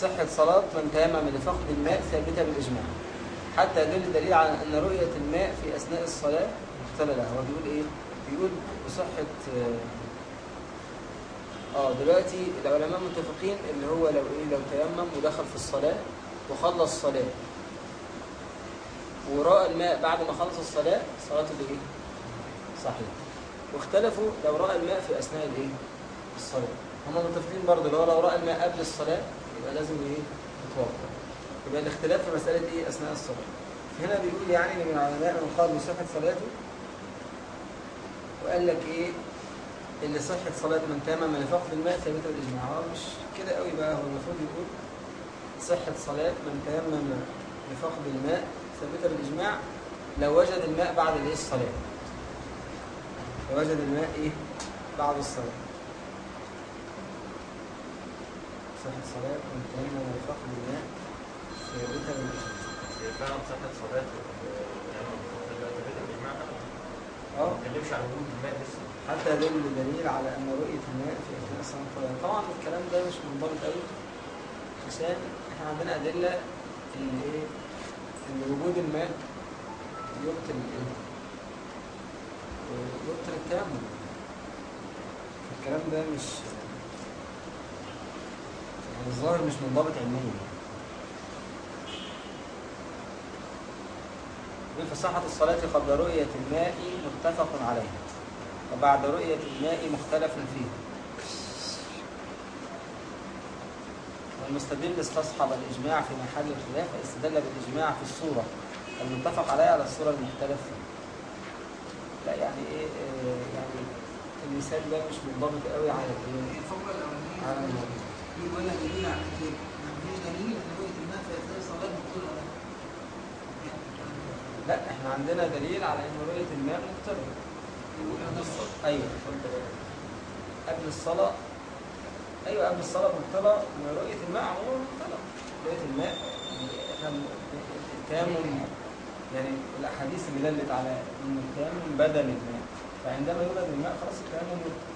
صحة صلاة من تيمم لفقد الماء ثابتة بالإجماع. حتى يدل الدليل على أن رؤية الماء في أثناء الصلاة مختلة له هو بيقول إيه؟ بيقول بصحة آه دلوقتي العلماء متفقين اللي هو لو إيه؟ لو تيمم ودخل في الصلاة وخلص الصلاة ورأى الماء بعد ما خلص الصلاة صلاته بايه صحيح. واختلفوا لو رأى الماء في أثناء الإيه؟ الصلاة. هم متفقين برضه لو لو رأى الماء قبل الصلاة يبقى لازم إيه؟ يتوضا يبقى الاختلاف في مسألة إيه؟ أثناء الصلاة. هنا بيقول يعني من العلماء من قال بصحة صلاته وقال لك إيه؟ اللي صحة صلاة من تمام لفقد الماء ثابتة بالإجماع. هو مش كده قوي بقى. هو المفروض يقول صحة صلاة من تيمم لفقد الماء ثابتة بالإجماع لو وجد الماء بعد الإيه؟ الصلاة. لو وجد الماء إيه؟ بعد الصلاة. صحة صلاة من تيمم لفقد الماء ثابتة بالإجماع هي فعلا صحة صلاة يعني ثابتة بالإجماع آه. ما نتكلمش عن وجود الماء لسه حتى يدل دليل على أن رؤية الماء في أثناء الصلاة الفجر طبعا الكلام ده مش منضبط قوي عشان إحنا عندنا أدلة إن إيه إن وجود الماء يبطل الإيه يبطل التيمم الكلام ده مش الظاهر مش منضبط علميا في صحة الصلاة قبل رؤية الماء متفق عليه وبعد رؤية الماء مختلف فيه. والمستدل استصحب الإجماع في محل الخلاف واستدل بالإجماع في الصورة. المتفق عليها على الصورة المختلف فيها لا يعني إيه آه، يعني المثال ده مش منضبط قوي على الأولانية على الموضوع. دليل على ما فيش دليل ان رؤية ولا لا إحنا عندنا دليل على إن رؤية الماء مقترب أيوه قبل الصلاة أيوه قبل الصلاة مبطلة ورؤية الماء عموما مبطلة رؤية الماء إحنا يعني الأحاديث اللي دلت على إن التيمم بدل الماء. فعندما يوجد الماء خلاص يبطل.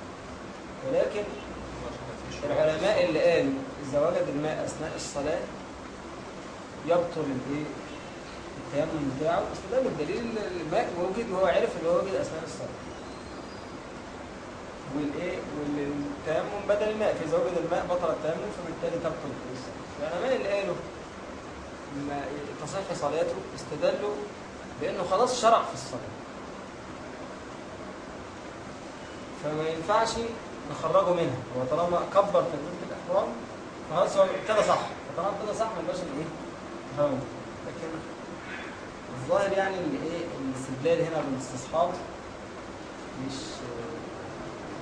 ولكن العلماء اللي قالوا اذا وجد الماء أثناء الصلاة يبطل الإيه؟ التيمم بتاعه. استدل بالدليل الماء وجد وهو عرف اللي هو وجد أثناء الصلاة. والإيه؟ والتيمم بدل الماء. فاذا وجد الماء بطل التيمم فبالتالي تبطل الصلاه العلماء اللي قالوا ما تصح صلاته استدلوا بأنه خلاص شرع في الصلاة. فما ينفعش نخرجه منها. هو طالما كبر تكبيره الإحرام خلاص هو كده صح؟ فطالما كده صح ما يبقاش الايه هو لكن الظاهر يعني اللي إيه؟ الاستدلال هنا بالاستصحاب مش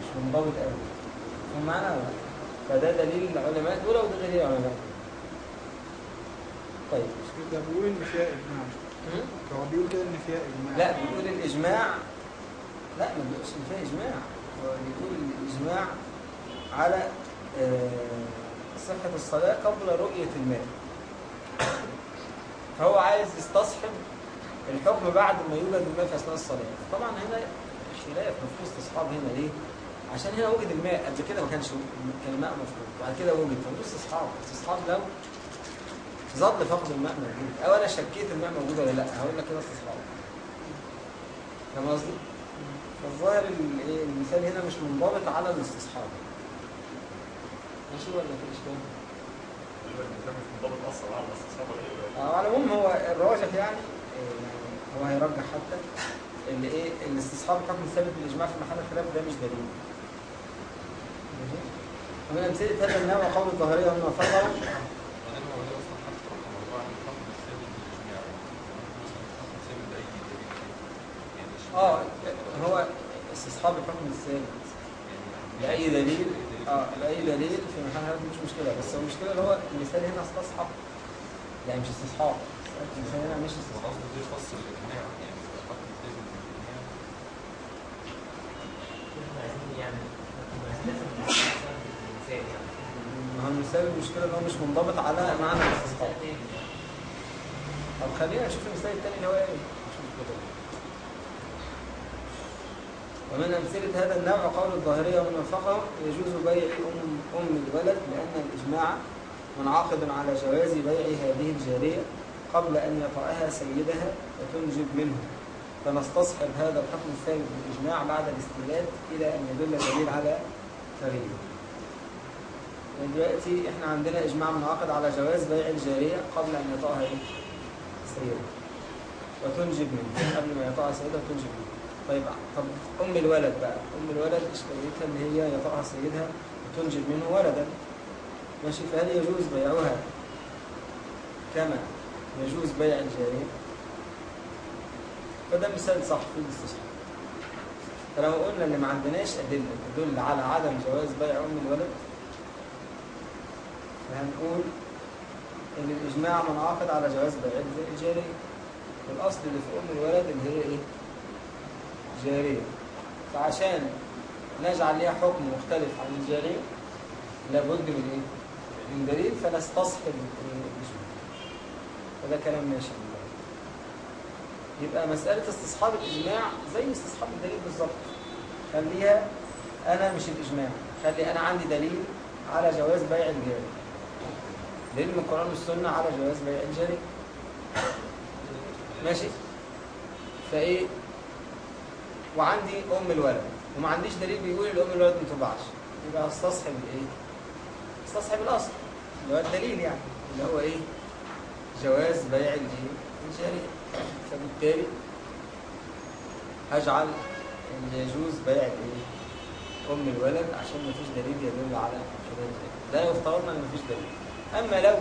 مش منضبط قوي فهم معانا؟ فده دليل العلماء. دول وده دليل العلماء. طيب. ده بيقول إن فيها إجماع. هو بيقول كده إن فيها إجماع. لا بيقول الإجماع. لا ما بيقولش إن فيها إجماع. هو بيقول الإجماع على آه، صحة الصلاة قبل رؤية الماء. فهو عايز يستصحب الحكم بعد ما يوجد الماء في أثناء الصلاة. طبعا هنا خلاف مفروض استصحاب هنا. ليه؟ عشان هنا وجد الماء. قبل كده ما كانش كان الماء مفروض. بعد كده وجد. فمفروض استصحاب؟ استصحاب لو ظل فقد الماء موجود. أو أنا شكيت الماء موجود ولا لأ؟ هقول لك كده استصحاب. فاهم قصدي؟ فالظاهر ال- إيه، المثال هنا مش منضبط على الاستصحاب. ماشي ولا في اشكال المثال مش منضبط أصلا على الاستصحاب ولا إيه؟ آه، على العموم هو الراجح يعني آه، يعني هو هيرجح حتى اللي إيه الاستصحاب الحكم الثابت بالاجماع في محل الخلاف ده مش دليل؟ ومن امثله هذا النوع قول الظاهرية هم فرعوا بعدين هو ده أصلا حاطط رقم أربعة من الحكم الثابت بالاجماع مثلا الحكم الثابت باي دليل؟ يعني مش آه هو استصحاب الحكم الثابت يعني لأي دليل؟ آه لأي دليل في محل هذا مش مشكلة بس هو المشكلة اللي هو المثال هنا استصحب يعني مش استصحاب. المثال هنا مش استصحاب. قصده دي خاص بالإجماع. يعني الحكم ما هو المثال المشكلة إن هو مش منضبط على معنى الاستصحاب. طب خلينا نشوف المثال الثاني اللي هو إيه نشوف كده. ومن أمثلة هذا النوع قول الظاهرية ومن وفقه يجوز بيع أم, أم الولد لأن الإجماع منعقد على جواز بيع هذه الجارية قبل أن يطأها سيدها وتنجب منه. فنستصحب هذا الحكم الثابت بالإجماع بعد الاستدلال إلى أن يدل دليل على تغييره. دلوقتي إحنا عندنا إجماع منعقد على جواز بيع الجارية قبل أن يطأها إيه؟ سيدها وتنجب منه. قبل ما يطأها سيدها وتنجب منه. طيب طب أم الولد بقى أم الولد إشكاليتها إن هي يطأها سيدها وتنجب منه ولدا. ماشي فهل يجوز بيعها كما يجوز بيع الجارية؟ فده مثال صح في الاستصحاب فلو قلنا إن ما عندناش أدلة تدل على عدم جواز بيع أم الولد فهنقول إن الإجماع منعقد على جواز بيع الجارية. والأصل اللي في أم الولد اللي هي إيه؟ جارية فعشان نجعل ليها حكم مختلف عن الجارية لابد من إيه؟ من دليل فنستصحب الإجماع وده كلام ماشي. يبقى مسألة استصحاب الإجماع زي استصحاب الدليل بالظبط. خليها أنا مش الإجماع. خلي أنا عندي دليل على جواز بيع الجاري دليل من القرآن والسنة على جواز بيع الجاري ماشي؟ فإيه؟ وعندي أم الولد وما عنديش دليل بيقول الأم الولد ما تباعش يبقى أستصحب الإيه؟ أستصحب الأصل. اللي هو الدليل يعني اللي هو إيه؟ جواز بيع الإيه؟ الجارية. فبالتالي هجعل إن يجوز بيع الإيه؟ أم الولد عشان مفيش دليل يدل على جواز ذلك ده يفترضنا إن مفيش دليل. أما لو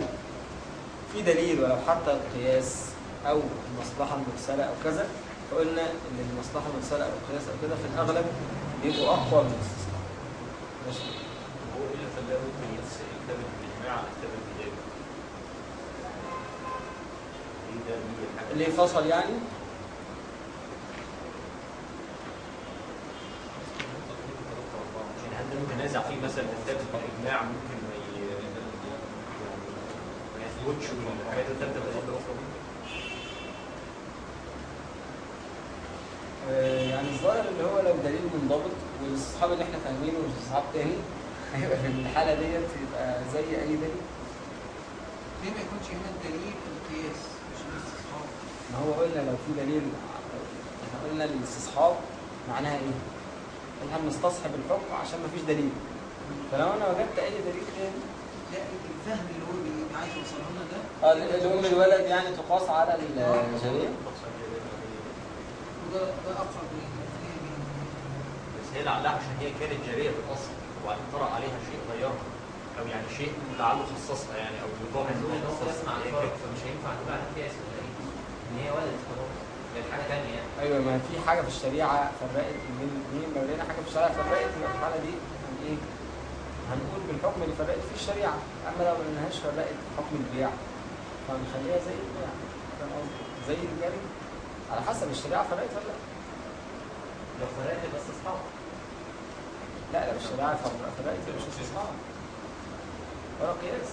في دليل ولو حتى القياس أو المصلحة المرسلة أو كذا فقلنا إن المصلحة المرسله أو القياس أو كده في الأغلب بيبقوا أقوى من الاستصحاب ماشي؟ هو إيه اللي خلاه يفصل كتاب الإجماع عن كتاب البداية؟ إيه الحاجة اللي فصل يعني؟ يعني هل ده متنازع فيه مثلا كتاب الإجماع ممكن ما يثبتش والحاجات الثالثه بتبقى الاخرى دي؟ آه، يعني الظاهر اللي هو لو دليل منضبط والاستصحاب اللي إحنا فاهمينه مش استصحاب تاني هيبقى في الحالة ديت يبقى زي أي دليل. ليه ما يكونش هنا الدليل القياس مش الاستصحاب ما هو قلنا لو في دليل إحنا قلنا الاستصحاب معناها إيه؟ إحنا بنستصحب الحكم عشان ما فيش دليل. فلو أنا وجدت أي دليل تاني. لا الفهم اللي هو عايز يوصله لنا ده. آه الام الولد يعني تقاس على الجاريه ده اقرب بس هي لعلها عشان هي كانت جاريه في الأصل وبعدين طرأ عليها شيء غيرها أو يعني شيء لعله خصصها يعني أو يضاف هو خصصها. هي الفرق فمش هينفع تبقى قياس ولا إيه؟ إن هي ولدت خلاص حاجة ثانية يعني أيوه ما في حاجة في الشريعة فرقت بين الاثنين لو لقينا حاجة في الشريعة فرقت في الحالة دي هن إيه؟ هنقول بالحكم اللي فرقت فيه الشريعة أما لو ما لقيناهاش فرقت حكم البيع فهنخليها زي البيع فاهم قصدي؟ زي الجري على حسب الشريعه فرقت ولا لا لو فرقت يبقى استصحاب لا لا الشريعه فرقت يبقى مش استصحاب ولا قياس.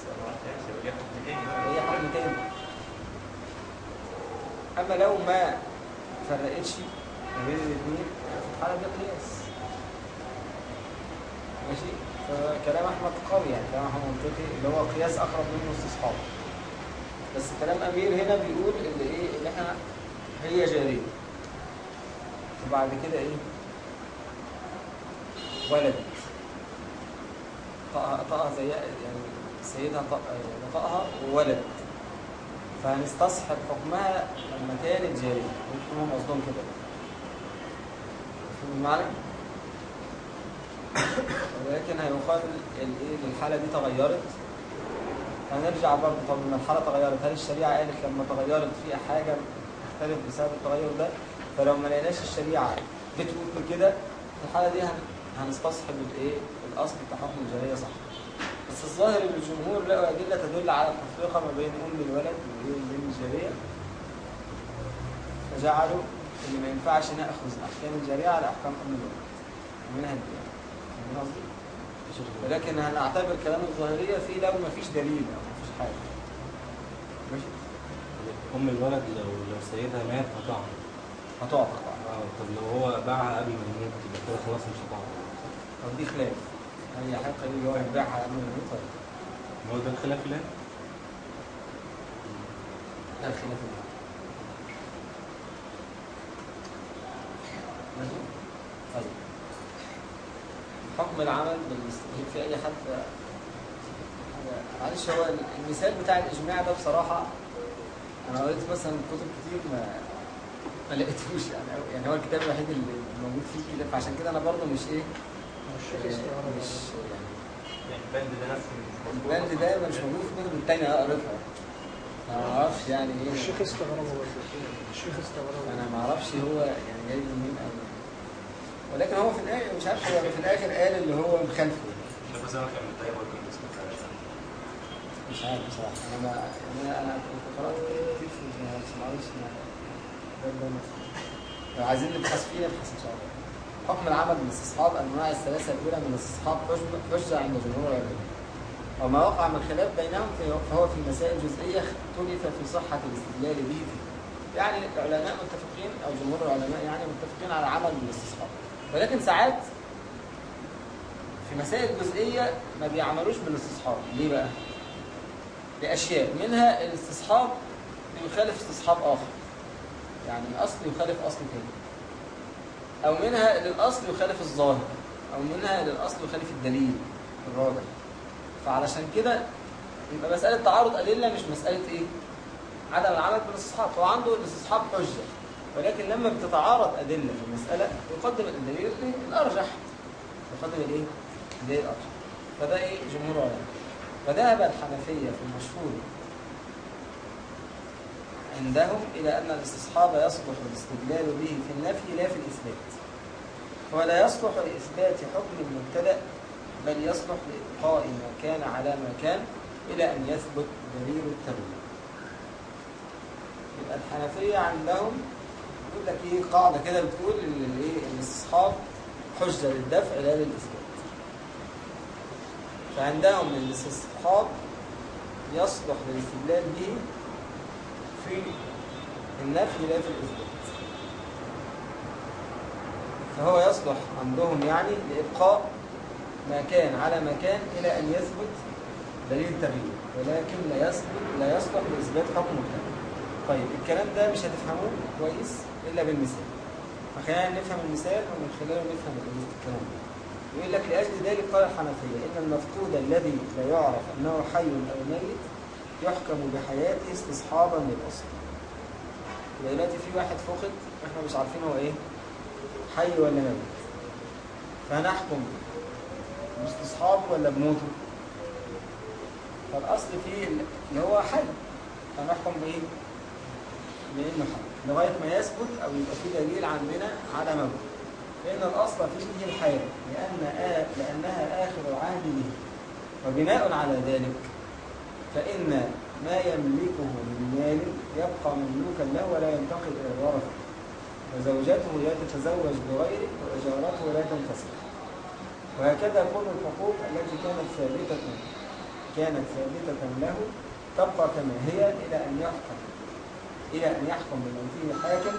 هي حكم تاني أما لو ما فرقتش ما بين الاثنين في الحالة دي قياس. ماشي؟ فكلام أحمد قوي يعني كلام أحمد منطقي اللي هو قياس أقرب منه استصحاب بس كلام أمير هنا بيقول اللي إيه اللي إحنا هي جارية. وبعد كده إيه؟ ولدت. طأها طأها زي يعني سيدها نطقها وولد فهنستصحب حكمها لما كانت جارية. هم قصدهم كده. مفهوم المعنى؟ ولكن هيقال الايه الحالة دي تغيرت. هنرجع برضه. طب لما الحالة تغيرت. هل الشريعة قالت لما تغيرت في حاجة تختلف بسبب التغير ده فلو ما لقيناش الشريعة بتقول كده في الحالة دي هن- هنستصحب الايه الأصل حكم الجارية صح. بس الظاهر إن الجمهور لقوا أدلة تدل على التفرقة ما بين أم الولد وبين الجاريه فجعلوا إن ما ينفعش نأخذ احكام الجاريه على أحكام أم الولد. ومنها البيع فاهم قصدي؟ ولكن هنعتبر كلام الظاهرية فيه لو ما فيش دليل أو ما فيش حاجة. ماشي؟ أم الولد لو لو سيدها مات هتعتق طبعا. آه طب لو هو باعها قبل ما يموت يبقى كده خلاص مش هتعمل طب دي خلاف. هل يحق لي هو يبيعها قبل ما يموت ولا لا؟ هو ده الخلاف لا الخلاف الآن. ماشي طيب. حكم العمل بالاستدلال في أي حد؟ معلش هو المثال بتاع الإجماع ده بصراحة أنا قريت مثلا كتب كتير ما ما لقيتهوش يعني يعني هو الكتاب الوحيد اللي موجود فيه كده فعشان كده أنا برضه مش إيه مش استغرب يعني يعني البند ده نفسه مش البند ده مش موجود في الكتب التانية أنا قريتها. ما أعرفش يعني إيه. الشيخ استغرب برضه. الشيخ استغرب أنا ما أعرفش هو يعني جاي منين أو ولكن هو في الآخر مش عارف هو في الآخر قال اللي هو مخالفه شوف مثلا كان متضايق برضه من اسم الثلاثة مش عارف بصراحة. أنا ما أنا أنا قرأت كتير في ما ده مثلا. لو عايزين نبحث فيه نبحث إن شاء الله. حكم العمل بالاستصحاب انواع الثلاثة الأولى من الاستصحاب حجة عند جمهور العلماء. وما وقع من خلاف بينهم فهو في مسائل جزئية اختلف في صحة الاستدلال به. يعني العلماء متفقين أو جمهور العلماء يعني متفقين على العمل بالاستصحاب ولكن ساعات في مسائل جزئية ما بيعملوش بالاستصحاب ليه بقى؟ لأشياء منها الاستصحاب بيخالف استصحاب آخر. يعني الاصل يخالف أصل تاني. أو منها الاصل يخالف الظاهر. أو منها الاصل يخالف الدليل الراجح. فعلشان كده يبقى مسألة تعارض أدلة مش مسألة إيه؟ عدم العمل بالاستصحاب. هو عنده الاستصحاب حجة ولكن لما بتتعارض أدلة في المسألة يقدم الدليل الأرجح. يقدم الإيه؟ الدليل الأرجح. فده إيه؟ جمهور العلماء. فذهب الحنفية في المشهور عندهم إلى أن الاستصحاب يصلح الاستدلال به في النفي لا في الإثبات. ولا يصلح لإثبات حكم المبتدأ بل يصلح لإبقاء ما كان على ما كان إلى أن يثبت دليل التغيير يبقى الحنفية عندهم يقول لك إيه قاعدة كده بتقول إن الاستصحاب حجة للدفع لا للإثبات. فعندهم الاستصحاب يصلح للاستدلال به في النفي لا في الإثبات. فهو يصلح عندهم يعني لإبقاء ما كان على ما كان إلى أن يثبت دليل تغيير ولكن لا يثبت لا يصلح لإثبات حكم مبتدأ. طيب الكلام ده مش هتفهموه كويس إلا بالمثال. فخلينا نفهم المثال ومن خلاله نفهم الكلام. ده يقول لك لأجل ذلك قال الحنفية إن المفقود الذي لا يعرف أنه حي أو ميت يحكم بحياته استصحابا للأصل. دلوقتي في واحد فقد إحنا مش عارفين هو إيه حي ولا ميت. فهنحكم باستصحابه ولا بموته. فالأصل فيه اللي هو حي. فنحكم بإيه؟ بإنه حي. لغاية ما يثبت أو يبقى في دليل عندنا على موته. فإن الأصل فيه الحياة لأن آ... لأنها آخر العهد به وبناء على ذلك فإن ما يملكه من مال يبقى مملوكا له ولا ينتقل إلى الورثة. وزوجته لا تتزوج بغيره وإجارته لا تنفصل وهكذا كل الحقوق التي كانت ثابتة كانت ثابتة له تبقى كما هي إلى أن يحكم إلى أن يحكم بموته الحاكم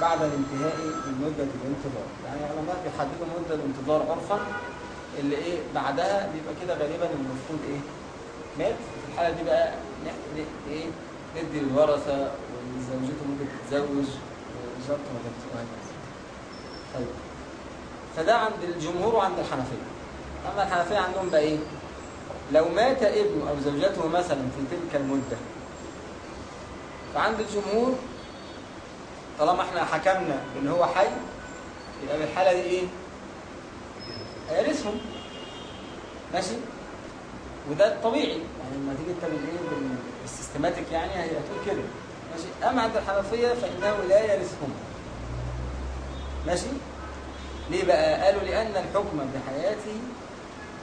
بعد الانتهاء من مدة الانتظار. يعني العلماء بيحددوا مدة الانتظار عرفا اللي إيه بعدها بيبقى كده غالبا المفروض إيه مات. في الحالة دي بقى إيه ندي الورثة وزوجته ممكن تتزوج. وإجارته ما وهكذا طيب. فده عند الجمهور وعند الحنفية. أما الحنفية عندهم بقى إيه؟ لو مات ابنه أو زوجته مثلا في تلك المدة فعند الجمهور طالما إحنا حكمنا إن هو حي يبقى في الحالة دي إيه؟ هيرثهم ماشي؟ وده الطبيعي. يعني لما تيجي انت بالايه بالسيستماتيك يعني هتقول كده. ماشي؟ أما عند الحنفية فإنه لا يرثهم ماشي؟ ليه بقى؟ قالوا لأن الحكم بحياته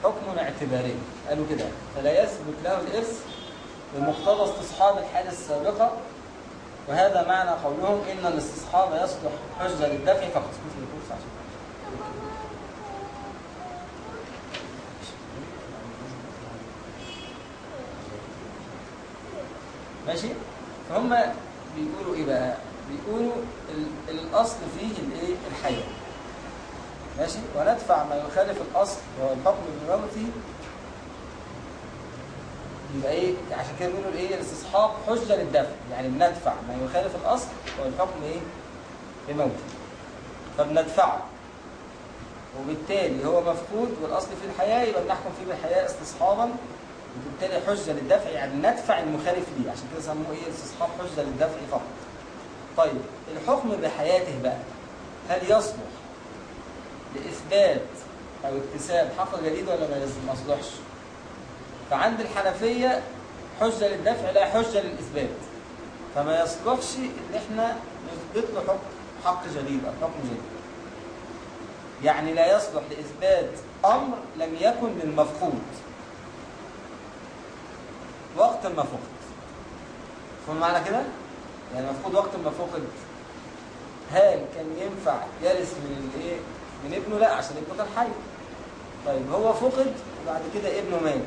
حكم اعتباري. قالوا كده. فلا يثبت له الإرث بمقتضى استصحاب الحالة السابقة وهذا معنى قولهم إن الاستصحاب يصلح حجة للدفع فقط ماشي؟ فهم بيقولوا إيه بقى؟ بيقولوا ال- الأصل فيه الإيه؟ الحياة. ماشي؟ وندفع ما يخالف الأصل وهو الحكم بموته يبقى إيه عشان كده بيقولوا إيه الاستصحاب حجة للدفع. يعني بندفع ما يخالف الأصل والحكم إيه؟ بموته. فبندفعه. وبالتالي هو مفقود والأصل في الحياة يبقى بنحكم فيه بالحياة استصحابا. وبالتالي حجة للدفع يعني ندفع المخالف ليه؟ عشان كده سموه إيه؟ الاستصحاب حجة للدفع فقط. طيب الحكم بحياته بقى هل يصلح لإثبات أو اكتساب حق جديد ولا ما يصلحش؟ فعند الحنفية حجة للدفع لا حجة للإثبات. فما يصلحش إن إحنا نثبت له حكم حق جديد أو حكم جديد. يعني لا يصلح لإثبات أمر لم يكن للمفقود. وقت ما فقد فهم معنى كده؟ يعني المفقود وقت ما فقد هل كان ينفع يرث من الإيه؟ من ابنه؟ لا عشان ابنه كان حي. طيب هو فقد وبعد كده ابنه مات.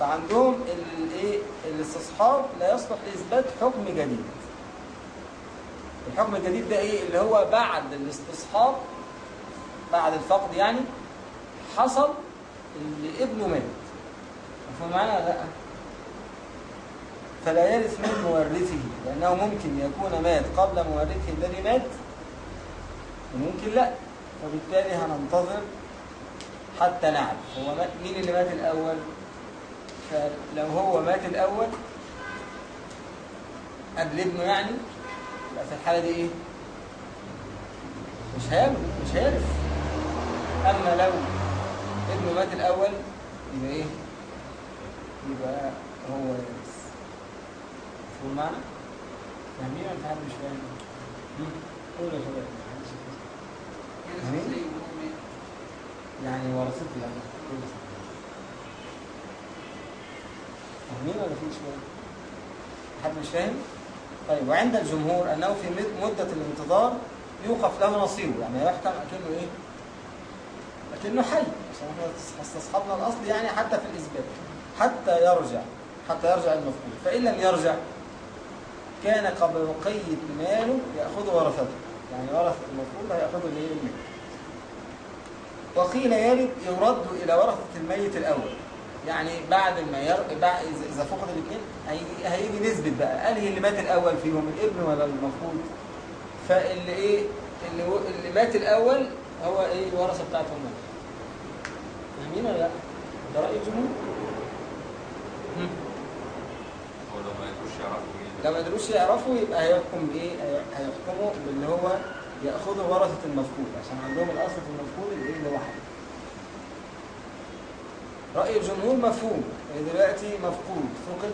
فعندهم الايه الاستصحاب لا يصلح لإثبات حكم جديد. الحكم الجديد ده إيه؟ اللي هو بعد الاستصحاب بعد الفقد يعني حصل اللي ابنه مات. مفهوم معانا ولا لأ؟ فلا يرث من مورثه لأنه ممكن يكون مات قبل مورثه الذي مات وممكن لأ. فبالتالي هننتظر حتى نعرف هو مين اللي مات الأول؟ فلو هو مات الأول قبل ابنه يعني يبقى في الحالة دي إيه؟ مش هيعمل مش هيرث أما لو ابنه مات الأول يبقى إيه؟ يبقى هو يرث مفهوم معنا؟ فاهمين ولا في حد مش فاهم؟ هم؟ قولوا يا شباب محدش؟ يعني ورثته يعني قولوا. فاهمين ولا في شوية؟ حد مش فاهم؟ طيب وعند الجمهور أنه في مد- مدة الانتظار يوقف له نصيبه. يعني يحكم أكنه إيه؟ أكنه حي. عشان إحنا استصحبنا الأصل يعني حتى في الإثبات. حتى يرجع. حتى يرجع المفقود. فإن لم يرجع كان قبل بقية ماله يأخذ ورثته. يعني ورث المفقود هيأخذه الإيه المال وقيل يرد يرد إلى ورثة الميت الأول. يعني بعد ما ير... بعد إذا- إذا فقد الاثنين هيجي... هيجي نثبت بقى. أنهي اللي مات الأول فيهم الابن ولا المفقود؟ فاللي إيه اللي, و... اللي مات الأول هو إيه الورثة بتاعتهم مات فاهمين ولا لأ؟ ده رأي الجمهور؟ هو لو ما يقدروش يعرفوا إيه لو ما قدروش يعرفوا يبقى هيحكم بايه هي- هيحكموا باللي هو يأخذوا ورثة المفقود عشان عندهم الأصل في المفقود الايه اللي رأي الجمهور مفهوم يعني دلوقتي مفقود فقد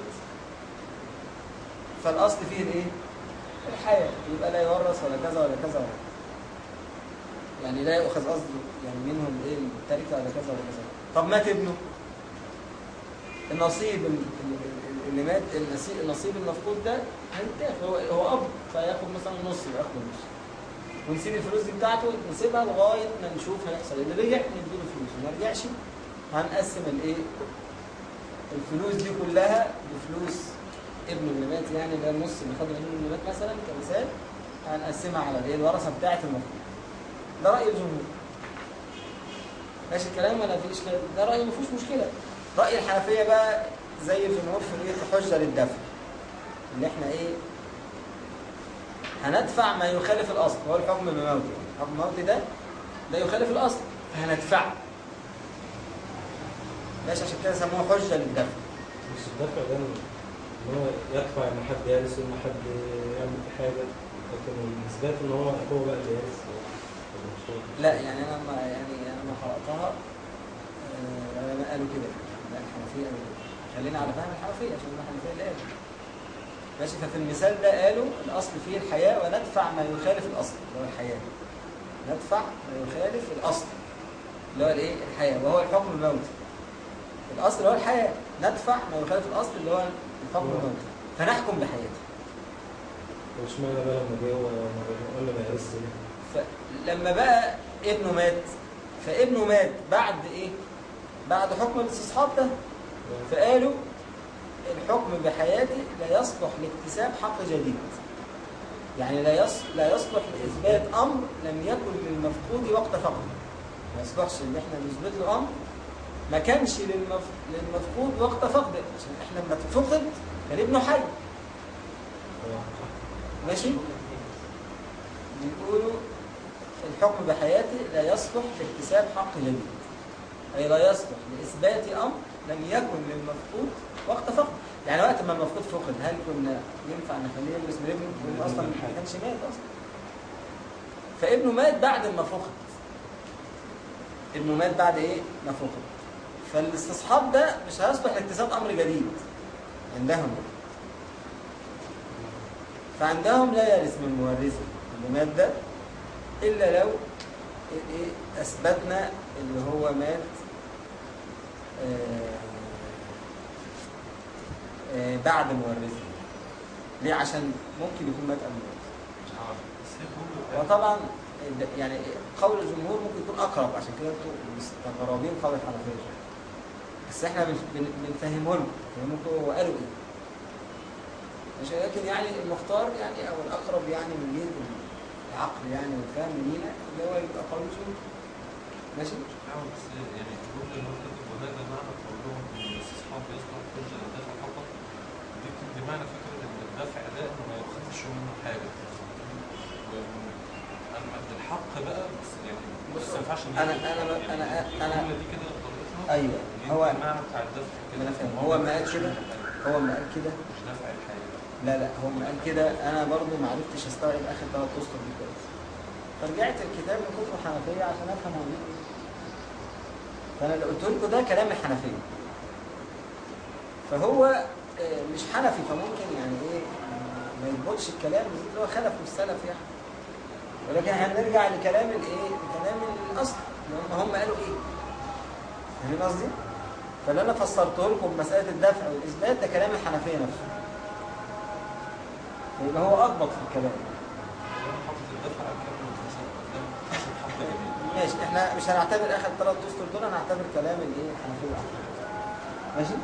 فالأصل فيه الإيه؟ الحياة يبقى لا يورث ولا كذا ولا كذا ولا يعني لا يؤخذ قصده يعني منهم الايه التركه ولا كذا ولا كذا. طب مات ابنه؟ النصيب ال- ال- اللي مات النصيب, المفقود ده هيتاخد هو هو أب فياخد مثلا نص ياخد نص. ونسيب الفلوس دي بتاعته نسيبها لغاية ما نشوف هيحصل إيه. اللي رجع نديله فلوس. ما رجعش هنقسم الايه؟ الفلوس دي كلها بفلوس ابنه اللي مات يعني ده النص اللي خد اللي مات مثلا كمثال هنقسمها على الايه الورثة بتاعه المفقود ده رأي الجمهور. ماشي الكلام ولا فيش كده ده رأي ما فيهوش مشكلة. رأي الحنفية بقى زي الجمهور في إيه حجة للدفع. ان إحنا إيه؟ هندفع ما يخالف الأصل. هو الحكم بموت حكم الموت ده لا يخالف الأصل. فهندفعه. ماشي عشان كده سموه حجة للدفع. مش الدفع ده إن هو يدفع إن حد يرث وان حد يعمل في حاجة. لكن الاثبات إن هو هو بقى اللي هو. لا يعني أنا ما يعني أنا ما قرأتها آه، العلماء قالوا كده. لا الحنفية قالوا كده. خلينا على فهم الحنفية عشان الحنفيه اللي قالوا. ماشي ففي المثال ده قالوا الأصل فيه الحياة وندفع ما يخالف الأصل اللي هو الحياة. ندفع ما يخالف الأصل اللي هو الإيه؟ الحياة. وهو الحكم الموتي الاصل هو الحياة. ندفع ما يخالف الاصل اللي هو الحكم الموتي فنحكم بحياته وش معنى بقى لما جه قلنا ما يرث؟ فلما بقى ابنه مات فابنه مات بعد إيه؟ بعد حكم الاستصحاب ده. فقالوا الحكم بحياته لا يصلح لاكتساب حق جديد. يعني لا يص... لا يصلح لإثبات أمر لم يكن للمفقود وقت فقده ما يصلحش إن إحنا نثبت له أمر ما كانش للمف... للمفقود وقت فقده عشان إحنا لما فقد كان ابنه حي. ماشي؟ بيقولوا الحكم بحياته لا يصلح لاكتساب حق جديد. أي لا يصلح لإثبات أمر لم يكن للمفقود وقت فقد. يعني وقت ما المفقود فقد هل كنا ينفع نخليه يلبس من ابنه؟ لأنه أصلا ما كانش مات أصلا. فابنه مات بعد ما فقد. ابنه مات بعد إيه؟ ما فقد. فالاستصحاب ده مش هيصلح لاكتساب أمر جديد. عندهم. فعندهم لا يرث من مورثه ده إلا لو إيه أثبتنا اللي هو مات آه، آه، بعد مورثه. ليه؟ عشان ممكن يكون مات قبل كله وطبعا يعني قول الجمهور ممكن يكون أقرب عشان كده أنتوا مستغربين قول الحنفيه بس إحنا بن- بن- بنفهمه لكم فهمكم هو قالوا إيه. مش لكن يعني المختار يعني أو الاقرب يعني من جهه العقل يعني والفهم لينا اللي هو يبقى قول الجمهور ماشي؟ حاول بس يعني كل كاتب وهذا معنى قولهم إن الاستصحاب يصلح حجه للدفع فقط. دي بتدي معنى فكرة إن الدفع ده إنه ما ياخذش منه حاجة. اما الحق بقى بس يعني بس ما ينفعش أنا- أنا- أنا- أنا- أيوه هو المعنى بتاع الدفع ما كده. أنا فاهم. هو ما قال كده؟ هو ما قال كده؟ مش دفع لا لا هو ما قال كده. أنا برضو ما عرفتش أستوعب آخر ثلاث أسطر دي كويس. فرجعت الكتاب من كتب الحنفية عشان أفهم هو فأنا اللي قلت لكم ده كلام الحنفية. فهو آه، مش حنفي فممكن يعني إيه ما يضبطش الكلام اللي هو خلف السلف يعني. ولكن هنرجع لكلام الإيه لكلام الأصل. هم قالوا إيه؟ فاهمين قصدي؟ فاللي أنا فسرته لكم بمساله الدفع والإثبات ده كلام الحنفية نفسه. يبقى هو اضبط في الكلام. ماشي إحنا مش هنعتبر آخر ثلاث اسطر دول هنعتبر كلام الإيه؟ الحنفية ماشي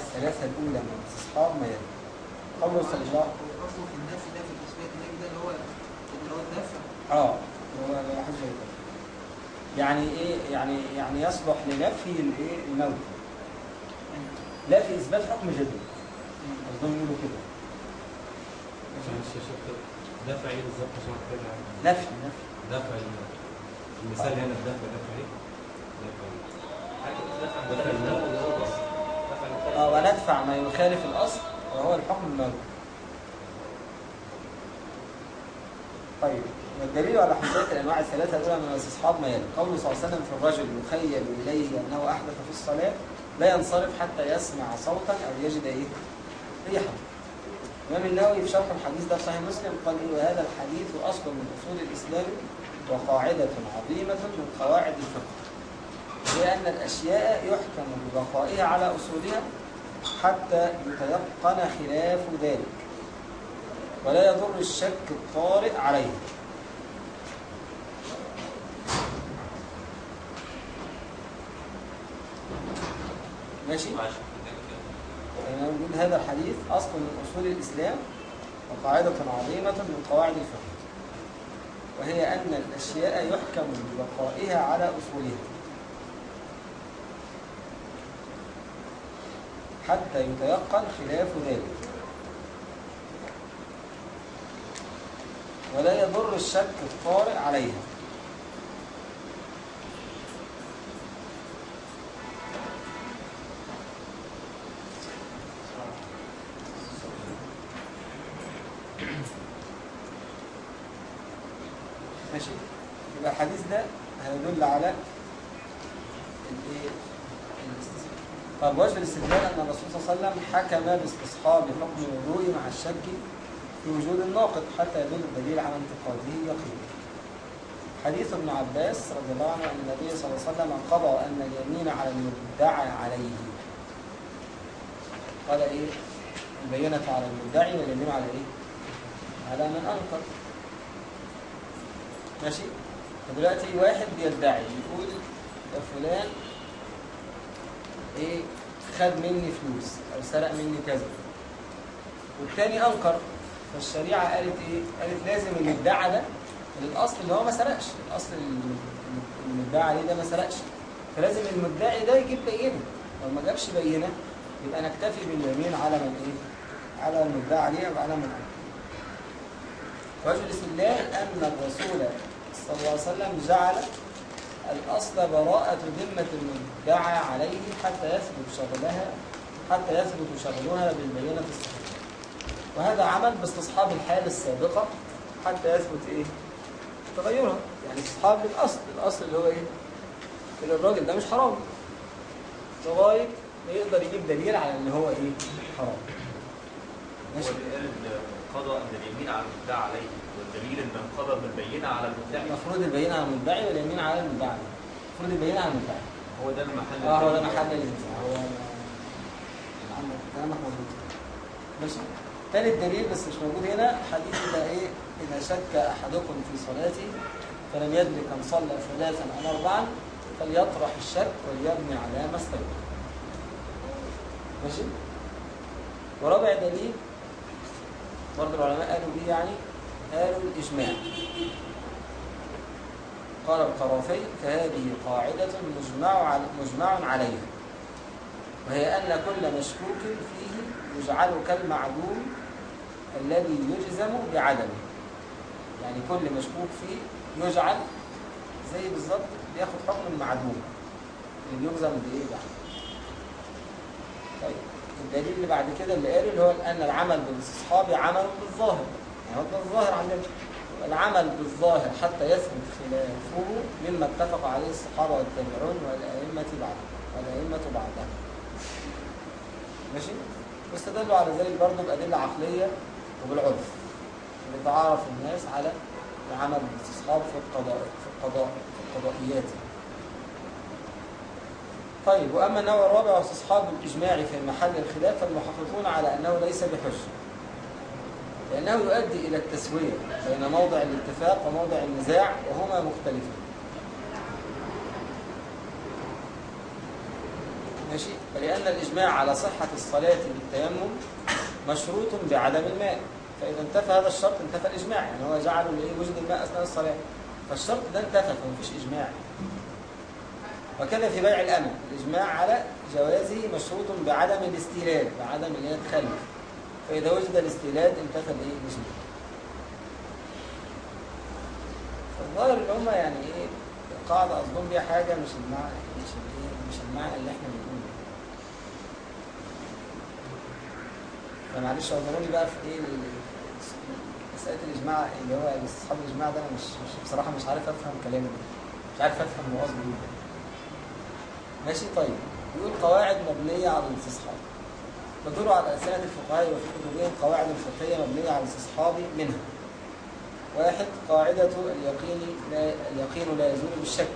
الثلاثه الاولى من استصحاب ما يلي قوله صلى الله قصده في النفي ده في الاثبات هناك ده اللي هو اللي هو الدفع آه هو لا حاجة زي كده. يعني إيه يعني يعني يصلح لنفي الايه الموت لا في إثبات حكم جديد قصدهم يقولوا كده. معلش يا شيخ دفع إيه بالظبط عشان كده نفي نفي دفع. ال- المثال هنا الدفع دفع إيه؟ دفع حتى دفع مختلف. آه وندفع ما يخالف الأصل وهو الحكم الموت طيب والدليل على حجية الأنواع الثلاثة الأولى من الاستصحاب ما يلي. قوله صلى الله عليه وسلم في الرجل يخيل إليه أنه أحدث في الصلاة لا ينصرف حتى يسمع صوتا أو يجد إيه؟ ريحا. الإمام النووي في شرح الحديث ده في صحيح مسلم قال إيه وهذا الحديث أصل من أصول الإسلام وقاعدة عظيمة من قواعد الفقه. هي أن الأشياء يحكم ببقائها على أصولها حتى يتيقن خلاف ذلك ولا يضر الشك الطارئ عليه ماشي. أنا نقول هذا الحديث أصل من أصول الإسلام وقاعدة عظيمة من قواعد الفقه وهي أن الأشياء يحكم ببقائها على أصولها. حتى يتيقن خلاف ذلك. ولا يضر الشك الطارئ عليها ماشي يبقى الحديث ده هيدل على الايه الاستثناء طب وجه الاستدلال ان الرسول صلى الله عليه وسلم حكم باستصحاب حكم الوضوء مع الشك في وجود الناقض حتى يدل الدليل على انتقاده يقينا. حديث ابن عباس رضي الله عنه ان النبي صلى الله عليه وسلم قضى أن اليمين على المدعى عليه. قال إيه؟ البينة على المدعي واليمين على إيه؟ على من انكر ماشي؟ فدلوقتي واحد بيدعي يقول فلان إيه؟ خد مني فلوس أو سرق مني كذا. والتاني أنكر فالشريعة قالت إيه؟ قالت لازم المدعى ده الأصل اللي هو ما سرقش الأصل اللي المدعى عليه ده ما سرقش. فلازم المدعي ده يجيب بينة. لو ما جابش بينة يبقى نكتفي باليمين على من إيه؟ على المدعى عليه أو على من عليه. وجه الاستدلال أن الرسول صلى الله عليه وسلم جعل الأصل براءة ذمة المدعى عليه حتى يثبت شغلها حتى يثبت شغلها بالبينة الصحيحة. وهذا عمل باستصحاب الحال السابقة حتى يثبت إيه؟ تغيرها. يعني استصحاب الأصل. الأصل اللي هو إيه؟ اللي الراجل ده مش حرام. لغاية ما يقدر يجيب دليل على إن هو إيه؟ حرام. هو ماشي اللي قال القضاء من اليمين على المدعى عليه. والدليل إن القضاء بالبينه على المدعي المفروض البينة على المدعي واليمين على المدعي المفروض البينة على المدعي هو ده المحل آه هو ده. محل الانتزاع هو كلامك مظبوط. ماشي. ثالث دليل بس مش موجود هنا. حديث ده إيه؟ إذا شك أحدكم في صلاته فلم يدرك أن صلى ثلاثا ام اربعا فليطرح الشك وليبني على ما استيقن ماشي. ورابع دليل برضه العلماء قالوا بيه يعني. قالوا الاجماع قال القرافي فهذه قاعدة مجمع مجمع عليها. وهي أن كل مشكوك فيه يجعل كالمعدوم الذي يجزم بعدمه. يعني كل مشكوك فيه يجعل زي بالظبط بياخد حكم المعدوم. اللي يجزم بإيه بعدم طيب الدليل اللي بعد كده اللي قاله اللي هو أن العمل بالاستصحاب عمل بالظاهر. يعني الظاهر عندنا العمل بالظاهر حتى يثبت خلافه مما اتفق عليه الصحابة والتابعون والأئمة بعد والأئمة بعدهم ماشي؟ واستدلوا على ذلك برضه بأدلة عقلية وبالعرف. لتعارف الناس على العمل بالاستصحاب في القضاء في القضاء في القضائيات. طيب وأما النوع الرابع وهو استصحاب الإجماع في محل الخلاف فالمحققون على أنه ليس بحجة لأنه يؤدي إلى التسوية بين موضع الاتفاق وموضع النزاع وهما مختلفان. ماشي؟ ولأن الإجماع على صحة الصلاة بالتيمم مشروط بعدم الماء. فإذا انتفى هذا الشرط انتفى الإجماع. يعني هو لإيه وجود الماء أثناء الصلاة. فالشرط ده انتفى فمفيش إجماع. وكذا في بيع الأمل الإجماع على جوازه مشروط بعدم الاستيلاد بعدم تخلف فإذا وجد الاستيلاد انتفى الإيه الإجماع فالظاهر إن هم يعني إيه قاعدة قصدهم بيها حاجة مش المعنى مش الإيه مش المعنى اللي إحنا بنقوله. فمعلش اعذروني بقى في ال- مسألة الإجماع اللي هو استصحاب الإجماع ده أنا مش, مش بصراحة مش عارف أفهم كلامه. مش عارف أفهم هو قصده إيه ماشي طيب. يقول قواعد مبنية على الاستصحاب. تدور على أسئلة الفقهاء وفي كتبهم قواعد فقهية مبنية على الاستصحاب منها. واحد قاعدة اليقين لا اليقين لا يزول بالشك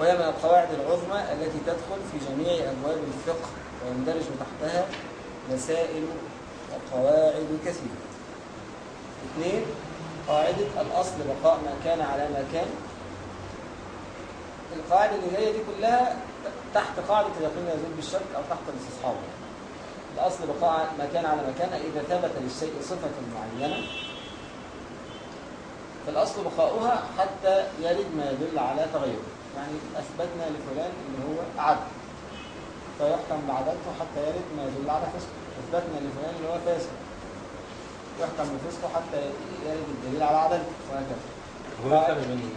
وهي من القواعد العظمى التي تدخل في جميع أبواب الفقه ويندرج تحتها مسائل وقواعد كثيرة. اثنين قاعدة الأصل بقاء ما كان على ما كان. القاعدة اللي جاية دي كلها تحت قاعدة اليقين لا يزول بالشك أو تحت الاستصحاب الأصل بقاء ما كان على ما كان أي إذا ثبت للشيء صفة معينة. فالأصل بقاؤها حتى يرد ما يدل على تغيره. يعني أثبتنا لفلان إن هو عدل. فيحكم بعدلته حتى يرد ما يدل على فسقه. أثبتنا لفلان إن هو فاسق. يحكم بفسقه حتى يرد الدليل على عدلته. وهكذا. هو الفرق بين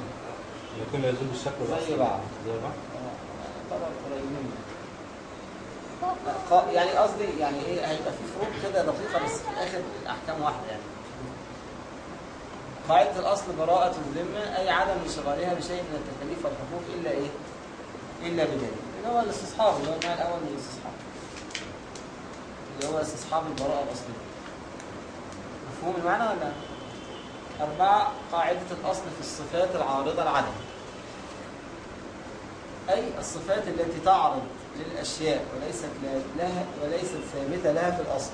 يكون يزول بالشك والأصل؟ زي بعض. زي بعض طبعا قريبين يعني قصدي يعني إيه هيبقى في فروق كده دقيقة بس في الآخر الأحكام واحدة يعني. قاعدة الأصل براءة الذمة أي عدم انشغالها بشيء من التكاليف والحقوق إلا إيه؟ إلا بدليل. اللي هو الاستصحاب اللي هو النوع الأول من الاستصحاب. اللي هو استصحاب البراءة الأصلية. مفهوم المعنى ولا؟ أربعة قاعدة الأصل في الصفات العارضة العدم أي الصفات التي تعرض للأشياء وليست لها وليست ثابتة لها في الأصل.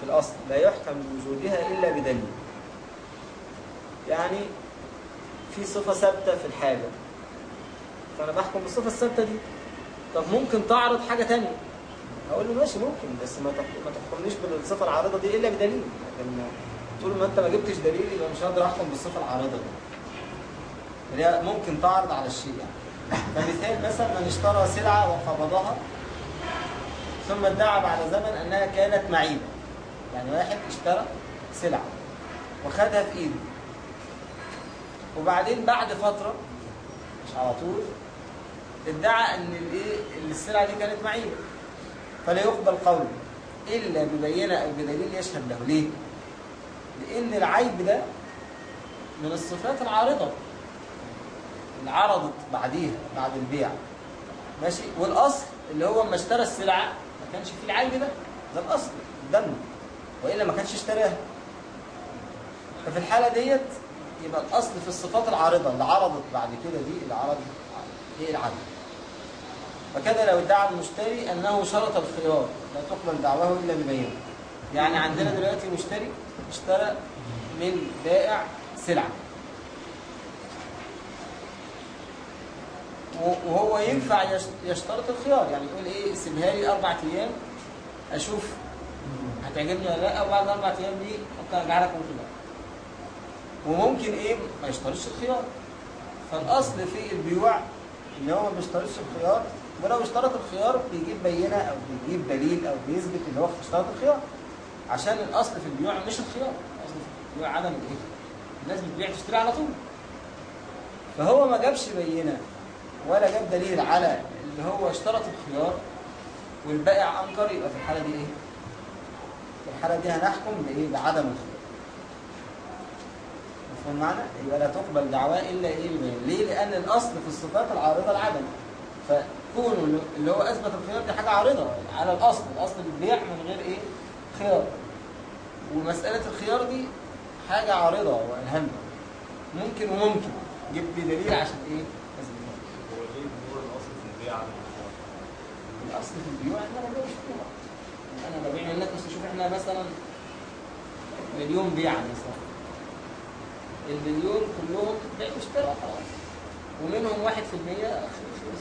في الأصل. لا يحكم بوجودها إلا بدليل. يعني في صفة ثابتة في الحاجة. فأنا بحكم بالصفة الثابتة دي. طب ممكن تعرض حاجة تانية؟ أقول له ماشي ممكن بس ما تح- ما تحكمنيش بالصفة العارضة دي إلا بدليل. لكن طول ما أنت ما جبتش دليل يبقى مش هقدر أحكم بالصفة العارضة دي. اللي هي ممكن تعرض على الشيء يعني. فمثال مثلا من اشترى سلعة وقبضها ثم ادعى بعد زمن أنها كانت معيبه يعني واحد اشترى سلعة وخدها في إيده. وبعدين بعد فترة مش على طول ادعى إن الإيه إن السلعة دي كانت معيبه فلا يقبل قوله إلا ببينة أو بدليل يشهد له. ليه؟ لأن العيب ده من الصفات العارضة. اللي عرضت بعديها بعد البيع. ماشي؟ والأصل اللي هو اما اشترى السلعة ما كانش فيه العيب ده ده الأصل الدم. وإلا ما كانش اشتراها. ففي الحالة ديت يبقى الأصل في الصفات العارضة اللي عرضت بعد كده دي اللي عرضت إيه العدل وكذا لو ادعى المشتري أنه شرط الخيار لا تقبل دعواه إلا ببينه يعني عندنا دلوقتي مشتري اشترى من بائع سلعة. وهو ينفع يش- يشترط الخيار. يعني يقول إيه سيبها لي أربع أيام أشوف هتعجبني ولا لأ وبعد أربع أيام دي ممكن ارجع لك ممكن لا وممكن إيه ما يشترطش الخيار. فالأصل في البيوع إن هو ما بيشترطش الخيار ولو اشترط الخيار بيجيب بينة أو بيجيب دليل أو بيثبت إن هو اشترط الخيار. عشان الأصل في البيوع مش الخيار الأصل في البيوع عدم الإيه الناس بتبيع تشتري على طول. فهو ما جابش بينة. ولا جاب دليل على اللي هو اشترط الخيار والبائع أنكر يبقى في الحالة دي إيه؟ في الحالة دي هنحكم بإيه؟ بعدم الخيار. مفهوم معنى يبقى لا تقبل دعواه إلا إيه؟ ببيان ليه؟ لأن الأصل في الصفات العارضة العدم. فكونه اللي هو أثبت الخيار دي حاجة عارضة على الأصل. الأصل البيع من غير إيه؟ خيار. ومسألة الخيار دي حاجة عارضة والهم ممكن وممكن. جيب لي دليل عشان إيه أثبت. هو ليه بنقول الأصل في البيوع إن أنا ببيع بيع أنا ببيع منك بس شوف إحنا مثلا مليون بيعه مثلا. المليون كلهم بيع واشتراء خلاص ومنهم واحد في المية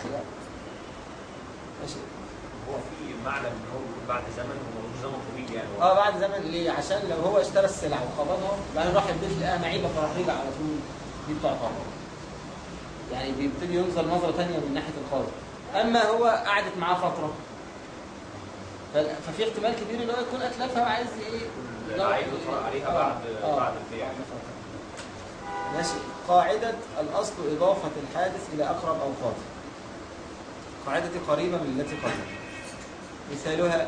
خيار ماشي. هو في معنى إن هو بعد زمن وملوش زمن طويل يعني. هو آه بعد زمن ليه؟ عشان لو هو اشترى السلعه وقبضها بعدين راح البيت لقاها معيبة فراح رجع على طول. دي بتعتبر يعني بيبتدي ينظر نظرة ثانية من ناحية القاضي أما هو قعدت معاه فترة. ف- ففي احتمال كبير إن هو يكون أتلفها وعايز إيه؟ العيب يطرق عليها بعد بعد البيع فترة. ماشي. قاعدة الأصل إضافة الحادث إلى أقرب أوقاته قاعدة قريبة من التي قبلها. مثالها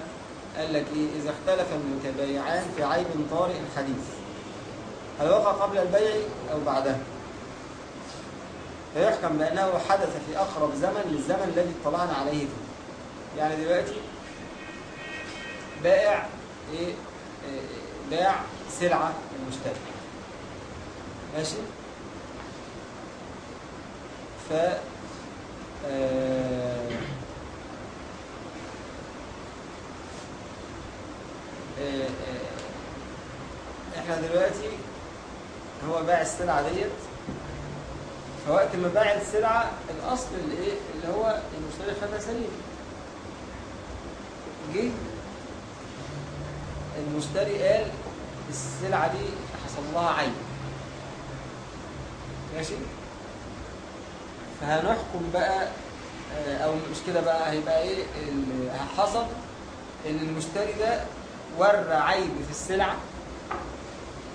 قال لك إيه إذا اختلف المتبايعان في عيب طارئ حديث. هل وقع قبل البيع أو بعده فيحكم بأنه حدث في أقرب زمن للزمن الذي اطلعنا عليه فيه. يعني دلوقتي بائع إيه؟ إيه، باع سلعة للمشتري ماشي؟ ف آه، آه، آه، إحنا دلوقتي هو باع السلعة ديت فوقت ما باع السلعة الأصل اللي إيه؟ اللي هو المشتري خدها سليم. جه المشتري قال السلعة دي حصل لها عيب. ماشي؟ فهنحكم بقى آه، أو مش كده بقى هيبقى إيه؟ اللي حصل إن المشتري ده ورى عيب في السلعة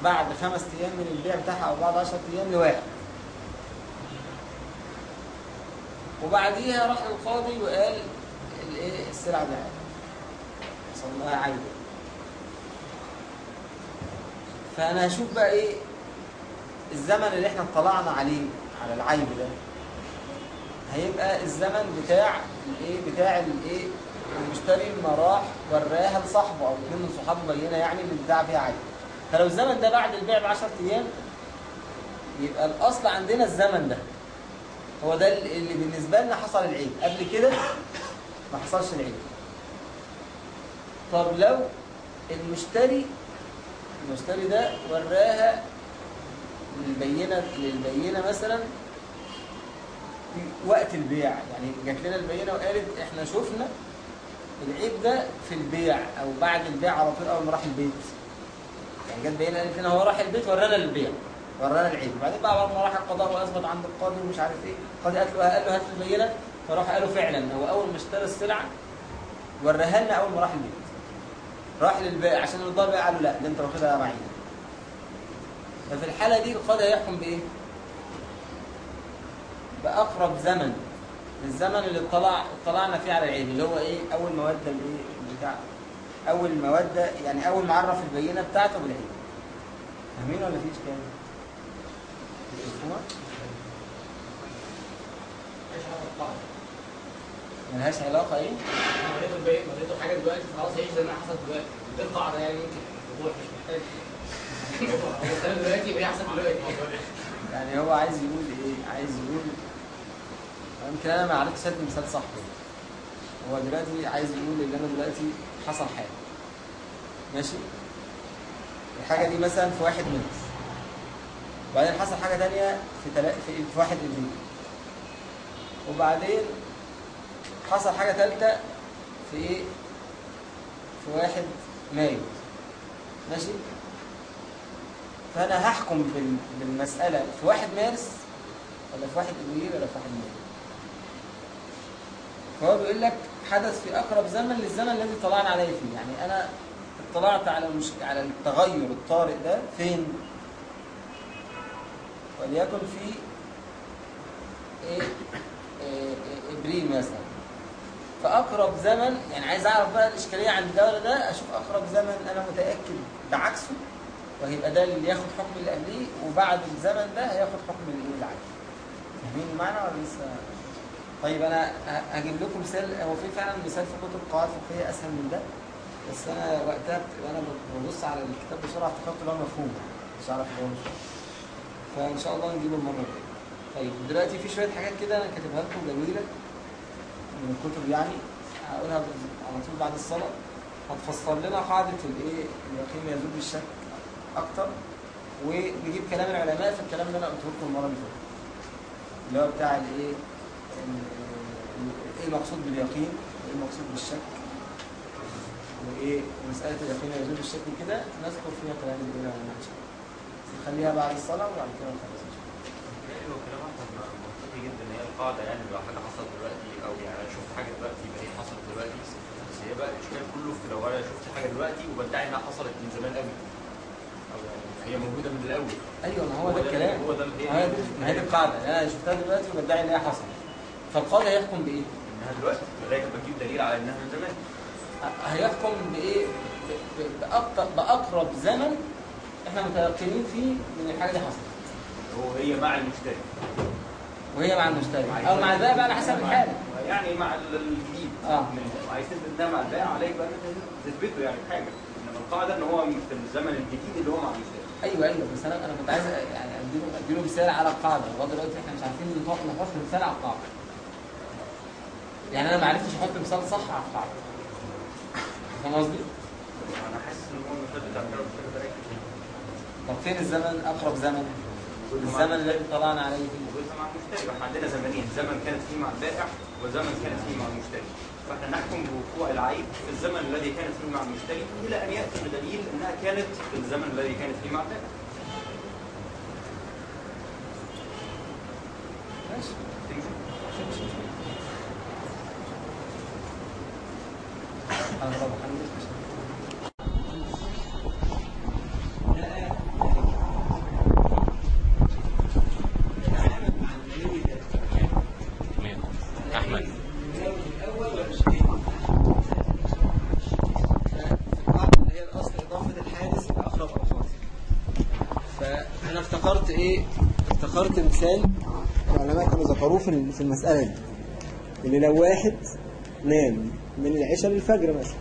بعد خمس أيام من البيع بتاعها أو بعد 10 أيام لواحد وبعديها راح القاضي وقال الايه السلعة دي عيب حصل لها عيب فأنا هشوف بقى إيه الزمن اللي إحنا اطلعنا عليه على العيب ده. هيبقى الزمن بتاع الإيه بتاع الإيه المشتري لما راح وراها لصاحبه أو اتنين من صحابه بينة يعني اللي ادعى فيها عيب فلو الزمن ده بعد البيع ب 10 أيام يبقى الأصل عندنا الزمن ده. هو ده اللي بالنسبة لنا حصل العيب قبل كده ما حصلش العيب طب لو المشتري المشتري ده وراها للبينة للبينة مثلا وقت البيع. يعني جات لنا البينة وقالت إحنا شفنا العيب ده في البيع أو بعد البيع على طول أول ما راح البيت. يعني جت بينا قالت لنا هو راح البيت ورانا البيع. ورانا العيب وبعدين بقى بعد ما راح القضاء وأثبت عند القاضي ومش عارف إيه القاضي قال له قال له هات البينة فراح قال له فعلا هو أول ما اشترى السلعة وراها لنا أول ما راح البيت. راح للبائع عشان البائع قال له لا ده أنت واخدها معين ففي الحالة دي القاضي هيحكم بإيه؟ بأقرب زمن الزمن اللي اطلع اطلعنا فيه على العيب اللي هو إيه؟ أول مودة الإيه؟ بتاع أول مودة يعني أول ما عرف البينة بتاعته بالعيب فاهمين ولا في اشكال؟ مفهومه؟ ملهاش إيه؟ وريته الباقي وريته حاجة دلوقتي خلاص هيعيش زي ما حصل دلوقتي. دي القاعدة يعني يمكن الوضوح مش محتاج. هو دلوقتي دلوقتي. يعني هو عايز يقول إيه؟ عايز يقول يمكن أنا ما عرفتش ادي مثال صح. هو دلوقتي عايز يقول إن أنا دلوقتي حصل حاجة. ماشي؟ الحاجة دي مثلا في واحد مارس وبعدين حصل حاجة تانية في تلا... في, واحد ابريل وبعدين حصل حاجة ثالثه في إيه؟ في واحد مايو ماشي؟ فأنا هحكم بال- بالمسألة في واحد مارس ولا في واحد ابريل ولا في واحد مايو فهو بيقول لك حدث في أقرب زمن للزمن الذي طلعنا عليه فيه. يعني أنا اطلعت على المش... على التغير الطارئ ده فين؟ وليكن في إيه؟ إيه، إيه، إبريل مثلا. فأقرب زمن يعني عايز أعرف بقى الإشكالية عند ولا ده أشوف أقرب زمن أنا متأكد بعكسه وهيبقى ده اللي ياخد حكم اللي قبليه وبعد الزمن ده هياخد حكم اللي عكسه فاهمين المعنى ولا لسه؟ طيب أنا هجيب لكم مثال هو في فعلا مثال في كتب قواعد فقهية أسهل من ده بس أنا وقتها وأنا ببص على الكتاب بسرعة افتكرت ان هو مفهوم مش عارف مفهوم. فإن شاء الله نجيبه المرة الجاية. طيب دلوقتي في شوية حاجات كده أنا كاتبها لكم جميلة. من الكتب يعني هقولها على طول بعد الصلاة. هتفسر لنا قاعدة الإيه؟ اليقين يزول بالشك أكتر. ونجيب كلام العلماء في الكلام اللي أنا قلته لكم المرة اللي فاتت. اللي هو بتاع الإيه؟ ال- ال- إيه المقصود باليقين؟ وايه المقصود بالشك؟ وإيه مسألة اليقين يزول بالشك كده نذكر فيها كلام العلماء إن شاء الله. نخليها بعد الصلاة وبعد كده نخلص. هو كلام احمد منطقي جدا إن هي القاعدة يعني لو حاجة حصلت دلوقتي أو يعني أنا شفت حاجة دلوقتي يبقى هي حصلت دلوقتي بس هي بقى الإشكال كله في لو أنا شفت حاجة دلوقتي وبدعي إنها حصلت من زمان قوي. أو يعني هي موجودة من الأول. أيوه ما هو ده الكلام. هو ده ما هي دي- ما القاعدة. أنا شفتها دلوقتي وبدعي ان هي حصلت. فالقاضي هيحكم بإيه؟ إنها دلوقتي. لذلك بجيب دليل على إنها من زمان. هيحكم بإيه؟ ب- ب- بأكتر بأقرب زمن إحنا متيقنين فيه من الحاجة دي حصلت. هو هي مع المشتري. وهي مع المشتري. أو مع ده بقى على حسب الحالة. يعني مع ال- الجديد. آه. عايز تثبت ده مع البائع عليك بقى أنت تثبته يعني حاجة. إنما القاعدة إن هو في الزمن الجديد اللي هو مع المشتري. أيوه أيوه. بس أنا أنا كنت عايز يعني أديله أديله مثال على القاعدة. لغاية دلوقتي إحنا مش عارفين نحط مثال على القاعدة. يعني أنا ما عرفتش أحط مثال صح على القاعدة. فاهم قصدي؟ أنا حاسس إن هو المشتري بتاع يكتب. طب فين الزمن؟ أقرب زمن؟ الزمن الذي طلعنا عليه فيه. وجزء مع المشتري إحنا عندنا زمنين. زمن كانت فيه مع البائع وزمن كانت فيه مع المشتري. فاحنا نحكم بوقوع العيب في الزمن الذي كانت فيه مع المشتري إلى أن يأتي بدليل أنها كانت في الزمن الذي كانت فيه مع البائع. ماشي تمشي أنا طبعا هنجز احمد الأول ولا مش إيه؟ القاعده اللي هي الاصل اضافه الحادث إلى اقرب الفاظ فانا افتكرت إيه افتكرت مثال العلماء كانوا ذكروه في ال- في المسألة دي اللي لو واحد نام من العشاء للفجر مثلا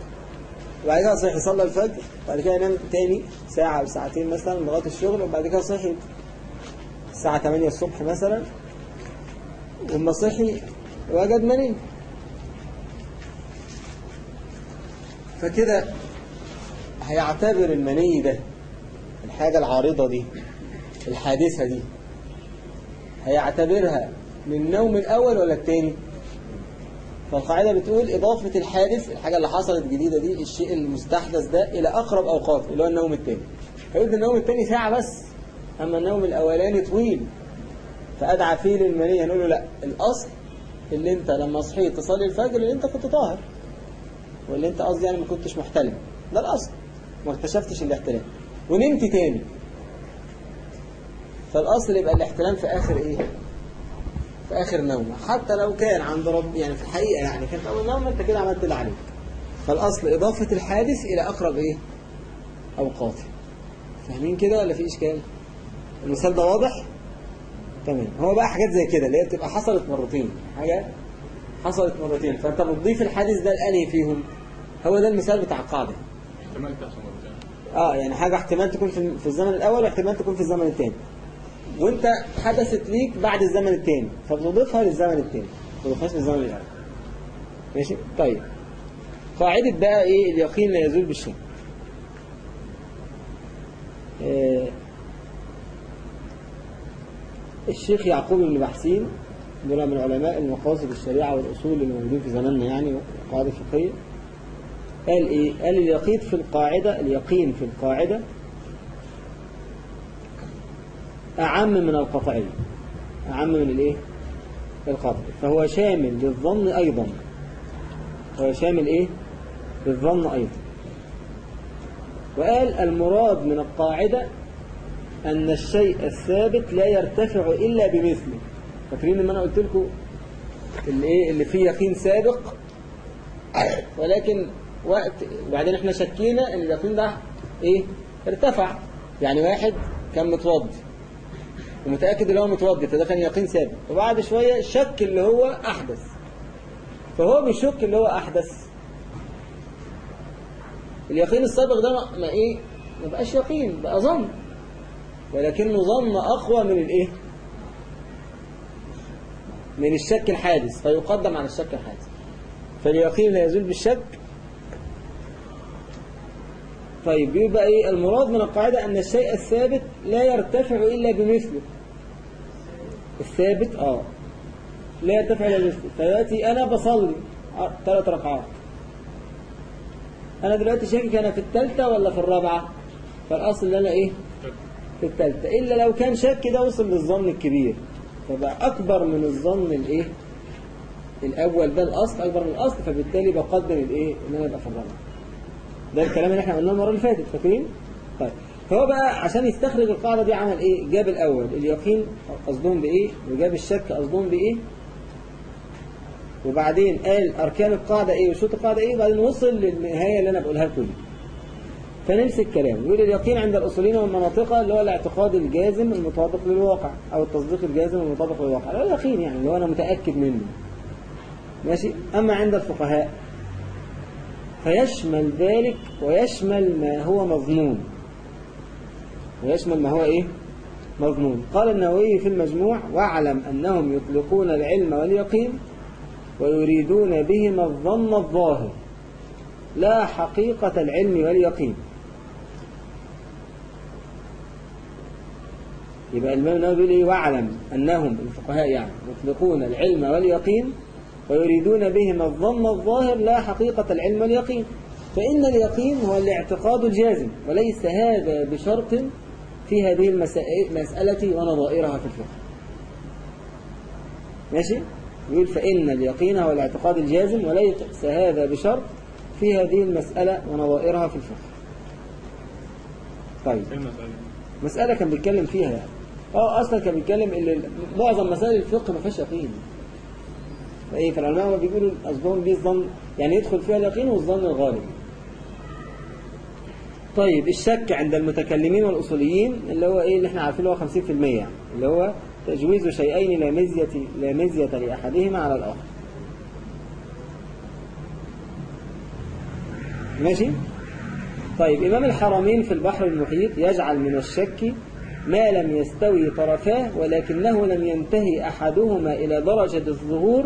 وبعد كده صحي يصلي الفجر وبعد كده ينام تاني ساعة أو ساعتين مثلا لغاية الشغل وبعد كده صحي الساعة 8 الصبح مثلا وما صحي وجد مني فكده هيعتبر المني ده الحاجة العارضة دي الحادثة دي. هيعتبرها من النوم الأول ولا التاني؟ فالقاعدة بتقول إضافة الحادث الحاجة اللي حصلت جديدة دي الشيء المستحدث ده إلى أقرب أوقات اللي هو النوم التاني. فيقول النوم التاني ساعة بس أما النوم الأولاني طويل. فأدعى فيه للمنية نقول له لا الأصل اللي أنت لما صحيت تصلي الفجر اللي أنت كنت طاهر واللي أنت قصدي يعني ما كنتش محتلم. ده الأصل ما اكتشفتش الاحتلام ونمت تاني. فالأصل يبقى الاحتلام في آخر إيه؟ في آخر نوم حتى لو كان عند رب يعني في الحقيقة يعني كانت أول نوم أنت كده عملت اللي عليك فالأصل إضافة الحادث إلى أقرب إيه؟ أوقاته فاهمين كده ولا في إشكال؟ المثال ده واضح؟ تمام هو بقى حاجات زي كده اللي هي بتبقى حصلت مرتين حاجة حصلت مرتين فأنت بتضيف الحادث ده لأنهي فيهم؟ هو ده المثال بتاع القاعدة احتمال تحصل مرتين آه يعني حاجة احتمال تكون في في الزمن الأول واحتمال تكون في الزمن الثاني وانت حدثت ليك بعد الزمن الثاني فبتضيفها للزمن الثاني ما تضيفهاش للزمن الأول ماشي؟ طيب. قاعدة بقى إيه؟ اليقين لا يزول بالشك آه الشيخ يعقوب بن بحسين دول من علماء المقاصد الشريعة والأصول اللي موجودين في زماننا يعني قاعدة فقهية. قال إيه؟ قال اليقين في القاعدة اليقين في القاعدة أعم من القطعية أعم من الإيه؟ القطع فهو شامل للظن أيضا. هو شامل إيه؟ للظن أيضا. وقال المراد من القاعدة أن الشيء الثابت لا يرتفع إلا بمثله. فاكرين لما أنا قلت لكم اللي, إيه؟ اللي فيه يقين سابق ولكن وقت وبعدين إحنا شكينا إن اليقين ده إيه؟ ارتفع. يعني واحد كان متوضي ومتأكد ان هو متوضي فده كان يقين ثابت. وبعد شوية شك اللي هو أحدث. فهو بيشك اللي هو أحدث. اليقين السابق ده ما- إيه؟ ما بقاش يقين بقى ظن. ولكنه ظن أقوى من الإيه؟ من الشك الحادث. فيقدم على الشك الحادث. فاليقين لا يزول بالشك. طيب يبقى إيه؟ المراد من القاعدة أن الشيء الثابت لا يرتفع إلا بمثله. الثابت آه. لا يرتفع إلا بمثله فيأتي أنا بصلي ثلاث ركعات. أنا دلوقتي شاكك أنا في الثالثة ولا في الرابعة؟ فالأصل اللي أنا إيه؟ في الثالثة إلا لو كان شك ده وصل للظن الكبير. فبقى أكبر من الظن الإيه؟ الأول. ده الأصل أكبر من الأصل. فبالتالي بقدم الإيه؟ إن أنا أبقى في الرابعة. ده الكلام اللي إحنا قلناه المرة اللي فاتت. فاكرين؟ طيب. فهو بقى عشان يستخرج القاعدة دي عمل إيه؟ جاب الأول اليقين قصدهم بإيه؟ وجاب الشك قصدهم بإيه؟ وبعدين قال أركان القاعدة إيه وشروط القاعدة إيه وبعدين وصل للنهاية اللي أنا بقولها لكم دي. فنمسك كلام يقول اليقين عند الأصوليين والمناطقة اللي هو الاعتقاد الجازم المطابق للواقع أو التصديق الجازم المطابق للواقع اللي هو اليقين يعني اللي هو أنا متأكد منه ماشي أما عند الفقهاء فيشمل ذلك ويشمل ما هو مظنون ويشمل ما هو إيه؟ مظنون قال النووي في المجموع واعلم أنهم يطلقون العلم واليقين ويريدون بهما الظن الظاهر. لا حقيقة العلم واليقين. يبقى الإمام النووي بيقول إيه؟ واعلم أنهم الفقهاء يعني يطلقون العلم واليقين ويريدون بهما الظن الظاهر. لا حقيقة العلم واليقين. فإن اليقين هو الاعتقاد الجازم وليس هذا بشرط في هذه المسألة ونظائرها في الفقه. ماشي؟ يقول فإن اليقين هو الاعتقاد الجازم وليس هذا بشرط في هذه المسألة ونظائرها في الفقه. طيب. المسألة؟ مسألة كان بيتكلم فيها يعني. آه أصلا كان بيتكلم إن معظم مسائل الفقه ما فيهاش يقين. فإيه فالعلماء ما بيقولوا قصدهم بيه الظن يعني يدخل فيها اليقين والظن الغالب. طيب الشك عند المتكلمين والأصوليين اللي هو إيه اللي إحنا عارفين اللي هو 50% يعني اللي هو تجويز شيئين لا مزية لا مزية لأحدهما على الآخر. ماشي؟ طيب إمام الحرمين في البحر المحيط يجعل من الشك ما لم يستوي طرفاه ولكنه لم ينتهي أحدهما إلى درجة الظهور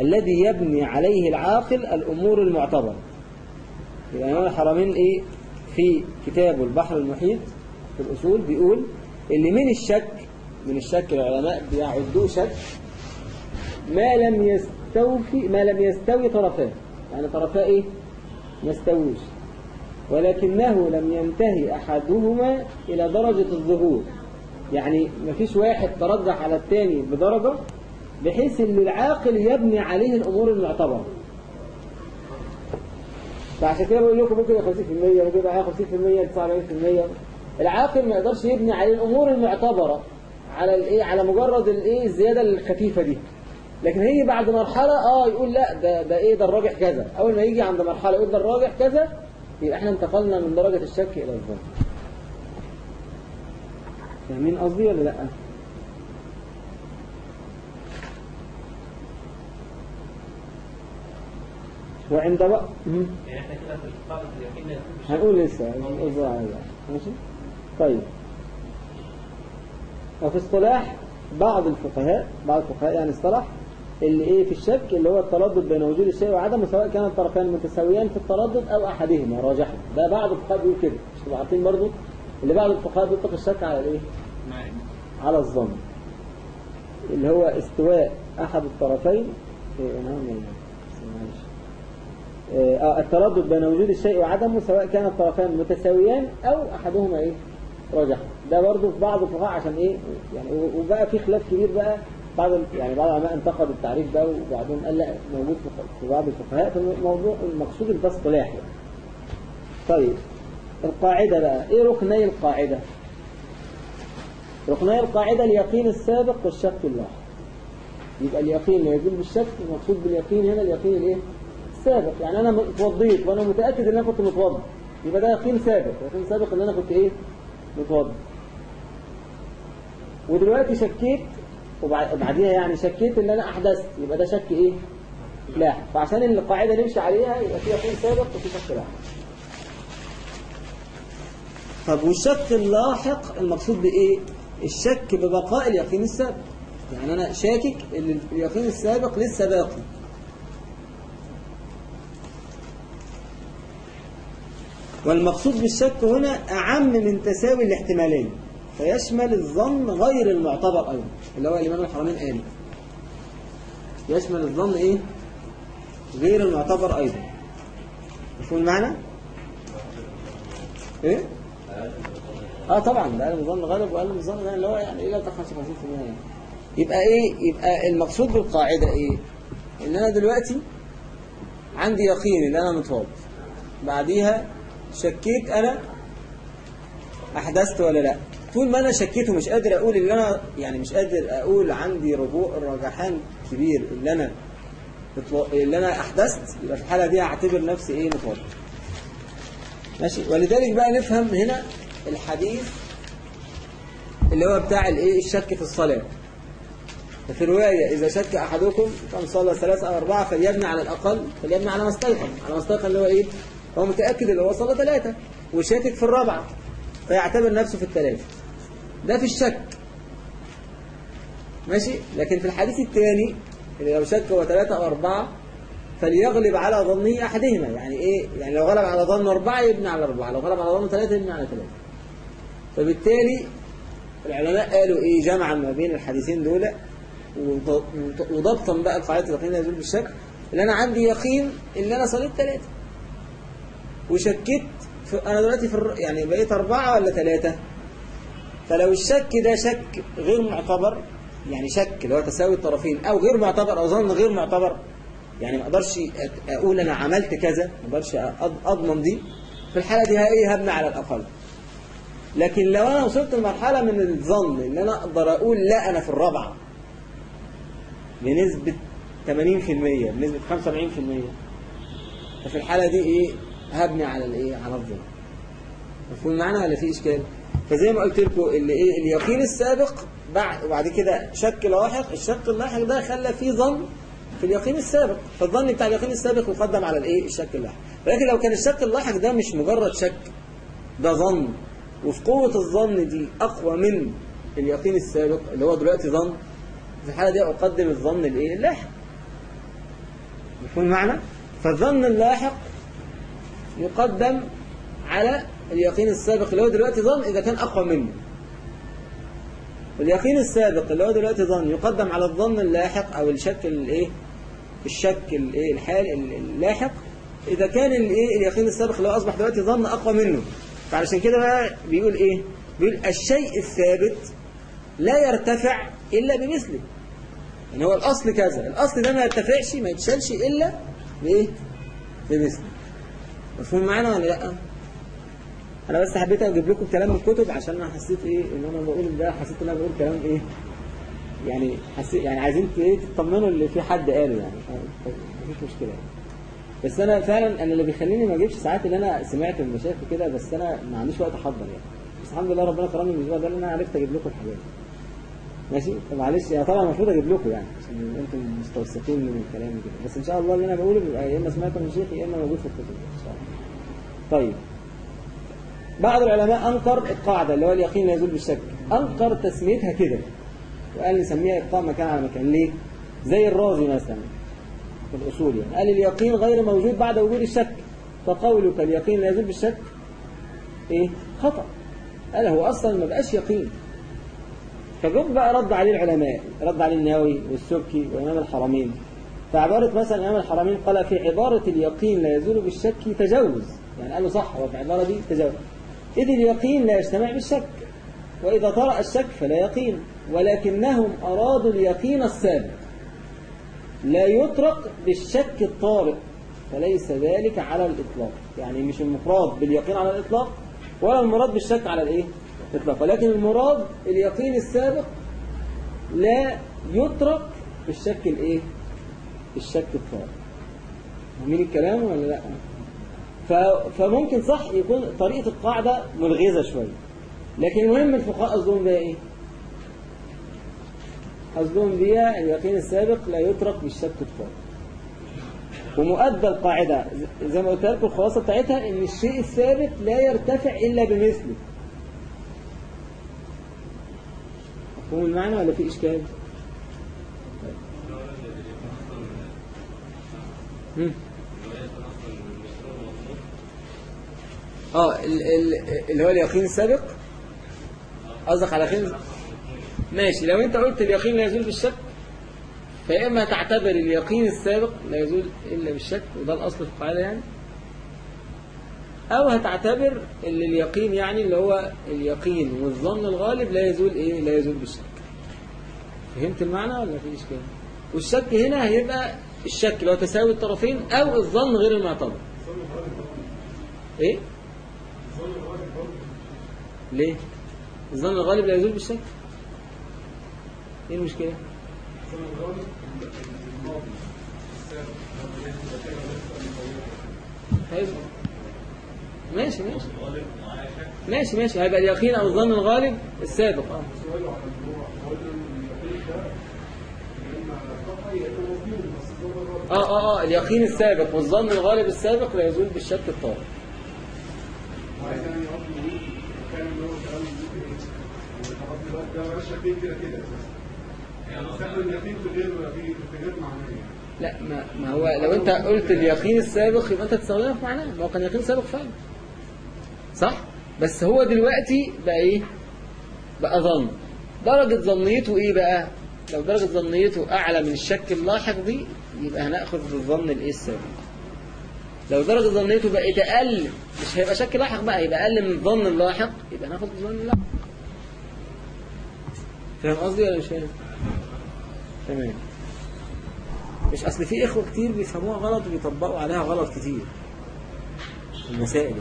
الذي يبني عليه العاقل الأمور المعتبرة. يبقى إمام الحرمين إيه؟ في كتابه البحر المحيط في الأصول بيقول اللي من الشك من الشك العلماء بيعدوه شك ما لم يس يستوفي ما لم يستوي طرفاه يعني طرفاه إيه؟ ما استووش ولكنه لم ينتهي أحدهما إلى درجة الظهور. يعني مفيش واحد ترجح على الثاني بدرجة بحيث إن العاقل يبني عليه الأمور المعتبرة. فعشان كده بقول لكم ممكن يبقى 50% ممكن يبقى 50% 49% العاقل ما يقدرش يبني عليه الأمور المعتبرة على الإيه؟ على مجرد الإيه؟ الزيادة الخفيفة دي. لكن هيجي بعد مرحلة آه يقول لا ده ده إيه؟ ده الراجح كذا. أول ما يجي عند مرحلة يقول ده الراجح كذا يبقى إحنا انتقلنا من درجة الشك إلى الظن. فاهمين قصدي ولا لأ؟ وعند مم. يعني إحنا كده في القاعدة اليقين هنقول لسه ماشي؟ طيب. وفي اصطلاح بعض الفقهاء بعض الفقهاء يعني اصطلح اللي إيه في الشك اللي هو التردد بين وجود الشيء وعدمه سواء كان الطرفان متساويان في التردد أو أحدهما راجحا. ده بعض الفقهاء بيقول كده. مش تبقوا عارفين برضه اللي بعض الفقهاء بيطلق الشك على الإيه؟ على الظن. اللي هو استواء أحد الطرفين. إيه هم معلش آه، التردد بين وجود الشيء وعدمه سواء كان الطرفان متساويان أو أحدهما إيه؟ راجح. ده برضه في بعض الفقهاء عشان إيه؟ يعني وبقى في خلاف كبير بقى بعض يعني بعض العلماء انتقد التعريف ده وبعضهم قال لأ موجود في- بعض الفقهاء. في الموضوع المقصود ده اصطلاح يعني. طيب القاعدة بقى. إيه ركني القاعدة؟ ركني القاعدة اليقين السابق والشك اللاحق يبقى اليقين لا يزول بالشك المقصود باليقين هنا اليقين الايه السابق يعني أنا اتوضيت وأنا متأكد إن أنا كنت متوضي. يبقى ده يقين سابق. يقين سابق إن أنا كنت إيه؟ متوضي. ودلوقتي شكيت وبع- وبعديها يعني شكيت إن أنا أحدثت. يبقى ده شك إيه؟ لاحق فعشان القاعدة نمشي عليها يبقى في يقين سابق وفي شك لاحق طب والشك اللاحق المقصود بإيه؟ الشك ببقاء اليقين السابق. يعني أنا شاكك إن اليقين السابق لسه باقي. والمقصود بالشك هنا أعم من تساوي الاحتمالين فيشمل الظن غير المعتبر أيضا اللي هو الإمام الحرمين قال يشمل الظن إيه؟ غير المعتبر أيضا. مفهوم المعنى؟ إيه؟ آه طبعا ده من الظن غالب من الظن غالب اللي هو يعني تخشى 50% يعني يبقى إيه؟ يبقى المقصود بالقاعدة إيه؟ إن أنا دلوقتي عندي يقين إن أنا متوضي بعديها شكيت أنا؟ أحدثت ولا لا؟ طول ما أنا شكيت ومش قادر أقول ان أنا يعني مش قادر أقول عندي رجوع رجحان كبير اللي متو- اللي أنا أحدثت يبقى في الحالة دي هعتبر نفسي إيه متوضي ماشي؟ ولذلك بقى نفهم هنا الحديث اللي هو بتاع الايه الشك في الصلاة. ففي رواية إذا شك أحدكم كم صلى ثلاثة أو أربعة فليبني على الأقل فليبني على ما استيقن. على ما استيقن اللي هو إيه؟ هو متأكد اللي هو صلى ثلاثة وشاكك في الرابعة فيعتبر نفسه في الثلاثة. ده في الشك. ماشي؟ لكن في الحديث الثاني اللي لو شك هو ثلاثة أو أربعة فليغلب على ظنه أحدهما. يعني إيه؟ يعني لو غلب على ظن أربعة يبني على أربعة لو غلب على ظن ثلاثة يبني على ثلاثة. فبالتالي العلماء قالوا إيه؟ جمعا ما بين الحديثين دول وض- وضبطا بقى قاعدة اليقين لا يزول بالشك. اللي أنا عندي يقين إن أنا صليت ثلاثة. وشكيت في أنا دلوقتي في يعني بقيت أربعة ولا ثلاثة فلو الشك ده شك غير معتبر يعني شك اللي هو تساوي الطرفين أو غير معتبر أو ظن غير معتبر. يعني ما أقدرش أقول أنا عملت كذا ما أقدرش أض- أضمن دي. في الحالة دي إيه هبني على الأقل. لكن لو أنا وصلت لمرحلة من الظن إن أنا أقدر أقول لا أنا في الرابعة. بنسبة 80% بنسبة 75% ففي الحالة دي إيه؟ هبني على الايه؟ على الظن مفهوم معنا ولا في إشكال؟ فزي ما قلت لكم اللي إيه؟ اليقين السابق بعد وبعد كده شك لاحق الشك اللاحق ده خلى فيه ظن في اليقين السابق. فالظن بتاع اليقين السابق يقدم على الايه؟ الشك اللاحق. ولكن لو كان الشك اللاحق ده مش مجرد شك ده ظن. وفي قوة الظن دي أقوى من اليقين السابق اللي هو دلوقتي ظن في الحالة دي أقدم الظن الإيه؟ اللاحق. يكون معنى فالظن اللاحق يقدم على اليقين السابق اللي هو دلوقتي ظن إذا كان أقوى منه. اليقين السابق اللي هو دلوقتي ظن يقدم على الظن اللاحق أو الشك الإيه؟ الشك الإيه؟ الحال اللاحق. إذا كان الإيه؟ اليقين السابق اللي هو أصبح دلوقتي ظن أقوى منه. فعلشان كده بقى بيقول إيه؟ بيقول الشيء الثابت لا يرتفع إلا بمثله. يعني هو الأصل كذا. الأصل ده ما يرتفعش ما يتشالش إلا بإيه؟ بمثله. مفهوم معانا ولا لأ؟ أنا بس حبيت أجيب لكم كلام من الكتب عشان أنا حسيت إيه إن أنا بقول ده حسيت إن أنا بقول كلام إيه؟ يعني حسيت يعني عايزين إيه تطمنوا اللي في حد قاله يعني. مفيش مشكلة يعني. بس أنا فعلا أنا اللي بيخليني ما أجيبش ساعات اللي أنا سمعت المشايخ كده بس أنا ما عنديش وقت أحضر يعني. بس الحمد لله ربنا كرمني الأسبوع ده إن أنا عرفت أجيب لكم الحاجات. ماشي؟ فمعلش يعني طبعا المفروض أجيب لكم يعني عشان أنتم مستوثقين من الكلام كده بس إن شاء الله اللي أنا بقوله بيبقى يا إما سمعته من شيخ يا إما موجود في الكتب إن شاء الله. طيب. بعض العلماء أنكر القاعدة اللي هو اليقين لا يزول بالشك. أنكر تسميتها كده. وقال نسميها إبقاء مكان على مكان. ليه؟ زي الرازي مثلا في الأصول يعني. قال اليقين غير موجود بعد وجود الشك. فقولك اليقين لا يزول بالشك إيه؟ خطأ. قال هو أصلا ما بقاش يقين. فجم بقى رد عليه العلماء رد عليه النووي والسبكي وإمام الحرمين. فعبارة مثلا إمام الحرمين قال في عبارة اليقين لا يزول بالشك تجوز يعني قالوا صح هو في العبارة دي تجوز إذ اليقين لا يجتمع بالشك وإذا طرأ الشك فلا يقين ولكنهم أرادوا اليقين السابق. لا يطرق بالشك الطارئ فليس ذلك على الإطلاق. يعني مش المفراد باليقين على الإطلاق ولا المراد بالشك على الإيه؟ الإطلاق ولكن المراد اليقين السابق لا يطرق بالشك الإيه؟ بالشك الطارئ فاهمين الكلام ولا لأ؟ ف- فممكن صح يكون طريقة القاعدة ملغزة شوية لكن المهم الفقهاء قصدهم بيها إيه؟ قصدهم بيها اليقين السابق لا يطرق بالشك الطارئ ومؤدى القاعدة زي ما قلت لكم الخلاصة بتاعتها إن الشيء الثابت لا يرتفع إلا بمثله مفهوم المعنى ولا في إشكال؟ آه ال- ال- اللي هو اليقين السابق؟ قصدك على يقين ماشي لو أنت قلت اليقين لا يزول بالشك فإما تعتبر اليقين السابق لا يزول إلا بالشك وده الأصل في القاعدة يعني. أو هتعتبر إن اليقين يعني اللي هو اليقين والظن الغالب لا يزول إيه؟ لا يزول بالشك. فهمت المعنى ولا في إشكال والشك هنا هيبقى الشك لو تساوي الطرفين أو الظن غير المعتبر. إيه؟ ليه؟ الظن الغالب لا يزول بالشك؟ إيه المشكلة؟ طيب ماشي ماشي. ماشي ماشي. هيبقى اليقين أو الظن الغالب السابق. آه. آه آه. اليقين السابق والظن الغالب السابق لا يزول بالشك الطارئ. لا ما, ما هو لو أنت قلت اليقين السابق يبقى أنت تستخدمها في معناه ما هو كان يقين سابق فعلا. صح؟ بس هو دلوقتي بقى إيه؟ بقى ظن. درجة ظنيته إيه بقى؟ لو درجة ظنيته أعلى من الشك اللاحق دي يبقى هنأخذ بالظن الايه السابق لو درجة ظنيته بقت أقل مش هيبقى شك لاحق بقى يبقى أقل من الظن اللاحق يبقى هناخذ بالظن اللاحق فاهم قصدي ولا مش فاهم؟ تمام. مش أصل في إخوة كتير بيفهموها غلط وبيطبقوا عليها غلط كتير. المسائل دي.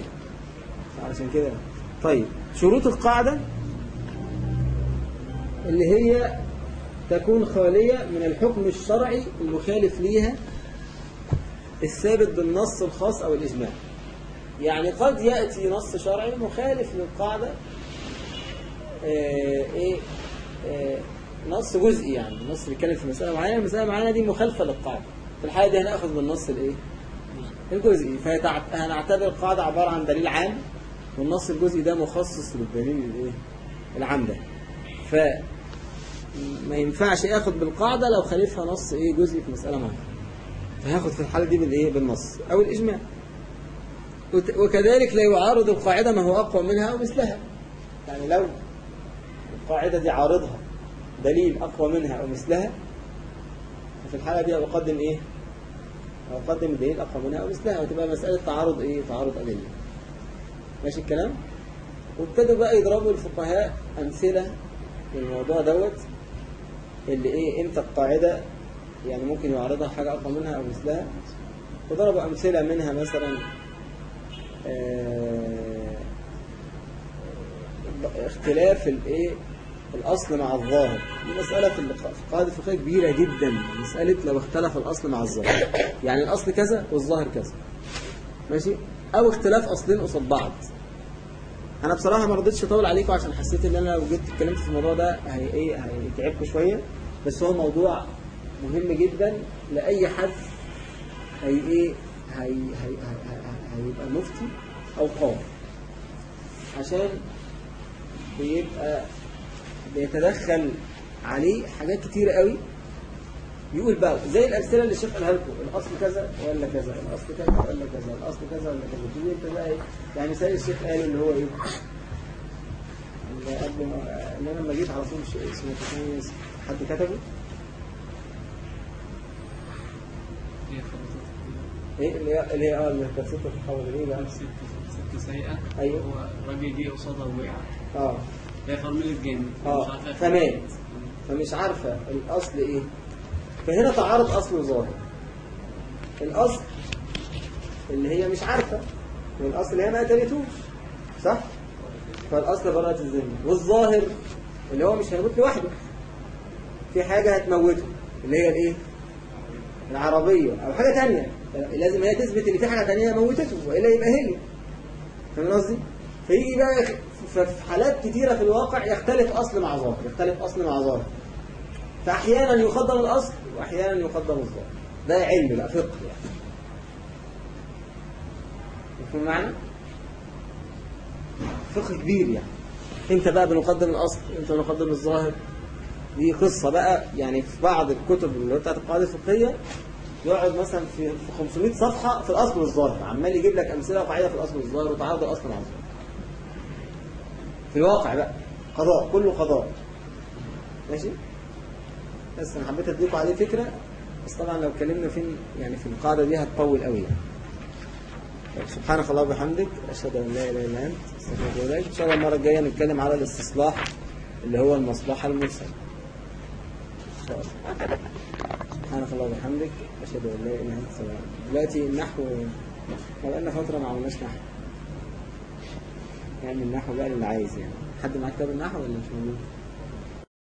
علشان كده. طيب شروط القاعدة اللي هي تكون خالية من الحكم الشرعي المخالف ليها الثابت بالنص الخاص أو الإجماع. يعني قد يأتي نص شرعي مخالف للقاعدة آه إيه آه نص جزئي يعني نص بيتكلم في مسألة معينة المسألة معينة دي مخالفة للقاعدة. في الحالة دي هنأخذ بالنص الإيه؟ الجزئي. فهنعتبر القاعدة عبارة عن دليل عام والنص الجزئي ده مخصص للدليل الايه؟ العام ده فما ينفعش آخد بالقاعدة لو خالفها نص إيه؟ جزئي في مسألة معينة. فهاخد في الحالة دي بالايه؟ بالنص. أو الإجماع. وكذلك لا يعارض القاعدة ما هو أقوى منها أو مثلها. يعني لو القاعدة دي عارضها دليل أقوى منها أو مثلها ففي الحالة دي أقدم إيه؟ أو قدم الدليل أقوى منها أو مثلها. وتبقى مسألة تعارض إيه؟ تعارض أدلة. ماشي الكلام؟ وابتدوا بقى يضربوا الفقهاء أمثلة للموضوع دوت اللي إيه إمتى القاعدة يعني ممكن يعرضها حاجة أقوى منها أو مثلها؟ وضربوا أمثلة منها مثلا آه، اختلاف الايه الأصل مع الظاهر. دي مسألة في الق- في القواعد الفقهية كبيرة جدا. مسألة لو اختلف الأصل مع الظاهر. يعني الأصل كذا والظاهر كذا. ماشي؟ أو اختلاف أصلين قصاد بعض. أنا بصراحة ما رضيتش أطول عليكم عشان حسيت إن أنا لو جيت اتكلمت في الموضوع ده هي إيه هيتعبكم شوية. بس هو موضوع مهم جدا لأي حد هي إيه هي هي هي هي هيبقى مفتي أو قاضي. عشان بيبقى بيتدخل عليه حاجات كتيرة قوي. يقول بقى زي الأمثلة اللي الشيخ قالها لكم الأصل كذا ولا كذا الأصل كذا ولا كذا الأصل كذا ولا كذا. تيجي أنت بقى إيه؟ يعني مثال الشيخ قال اللي هو إيه؟ اللي قبل ما اللي أنا لما جيت على طول اسمه حد كتبه؟ إيه اللي هي اللي هي آه اللي كانت ستة تحول إيه بقى ست ست سيئة. أيوه. هو الراجل جه قصادها ووقع. آه. هي فرملة جامد آه. فمات فمش عارفة الأصل إيه. فهنا تعارض أصل وظاهر الأصل اللي هي مش عارفة والأصل اللي هي ما قتلتوش صح؟ فالأصل براءة الذمة والظاهر اللي هو مش هيموت لوحده في حاجة هتموته اللي هي الإيه؟ العربية أو حاجة تانية لازم هي تثبت إن في حاجة تانية موتته وإلا يبقى هي فاهم قصدي؟ فيجي بقى ففي حالات كتيرة في الواقع يختلف أصل مع ظاهر يختلف أصل مع ظاهر فأحيانا يقدم الأصل وأحيانا يقدم الظاهر ده علم بقى فقه يعني. مفهوم معنى؟ فقه كبير يعني. إمتى بقى بنقدم الأصل إمتى بنقدم الظاهر. دي قصة بقى. يعني في بعض الكتب اللي بتاعت القواعد الفقهية يقعد مثلا في 500 صفحة في الأصل والظاهر. عمال يجيب لك أمثلة وقاعدة في الأصل والظاهر وتعارض الأصل مع الظاهر. في الواقع بقى قضاء كله قضاء. ماشي؟ بس أنا حبيت اديكم عليه فكرة بس طبعا لو اتكلمنا فين يعني في القاعدة دي هتطول قوي يعني. طيب، سبحانك اللهم وبحمدك أشهد أن لا إله إلا أنت أستغفرك إن شاء الله المرة الجاية نتكلم على الاستصلاح اللي هو المصلحة المرسلة. ان شاء الله سبحانك اللهم وبحمدك أشهد أن لا إله إلا أنت. دلوقتي النحو بقالنا فترة ما عملناش نحو. نعمل نحو بقى اللي عايز يعني. حد معاه كتاب النحو ولا مش موجود؟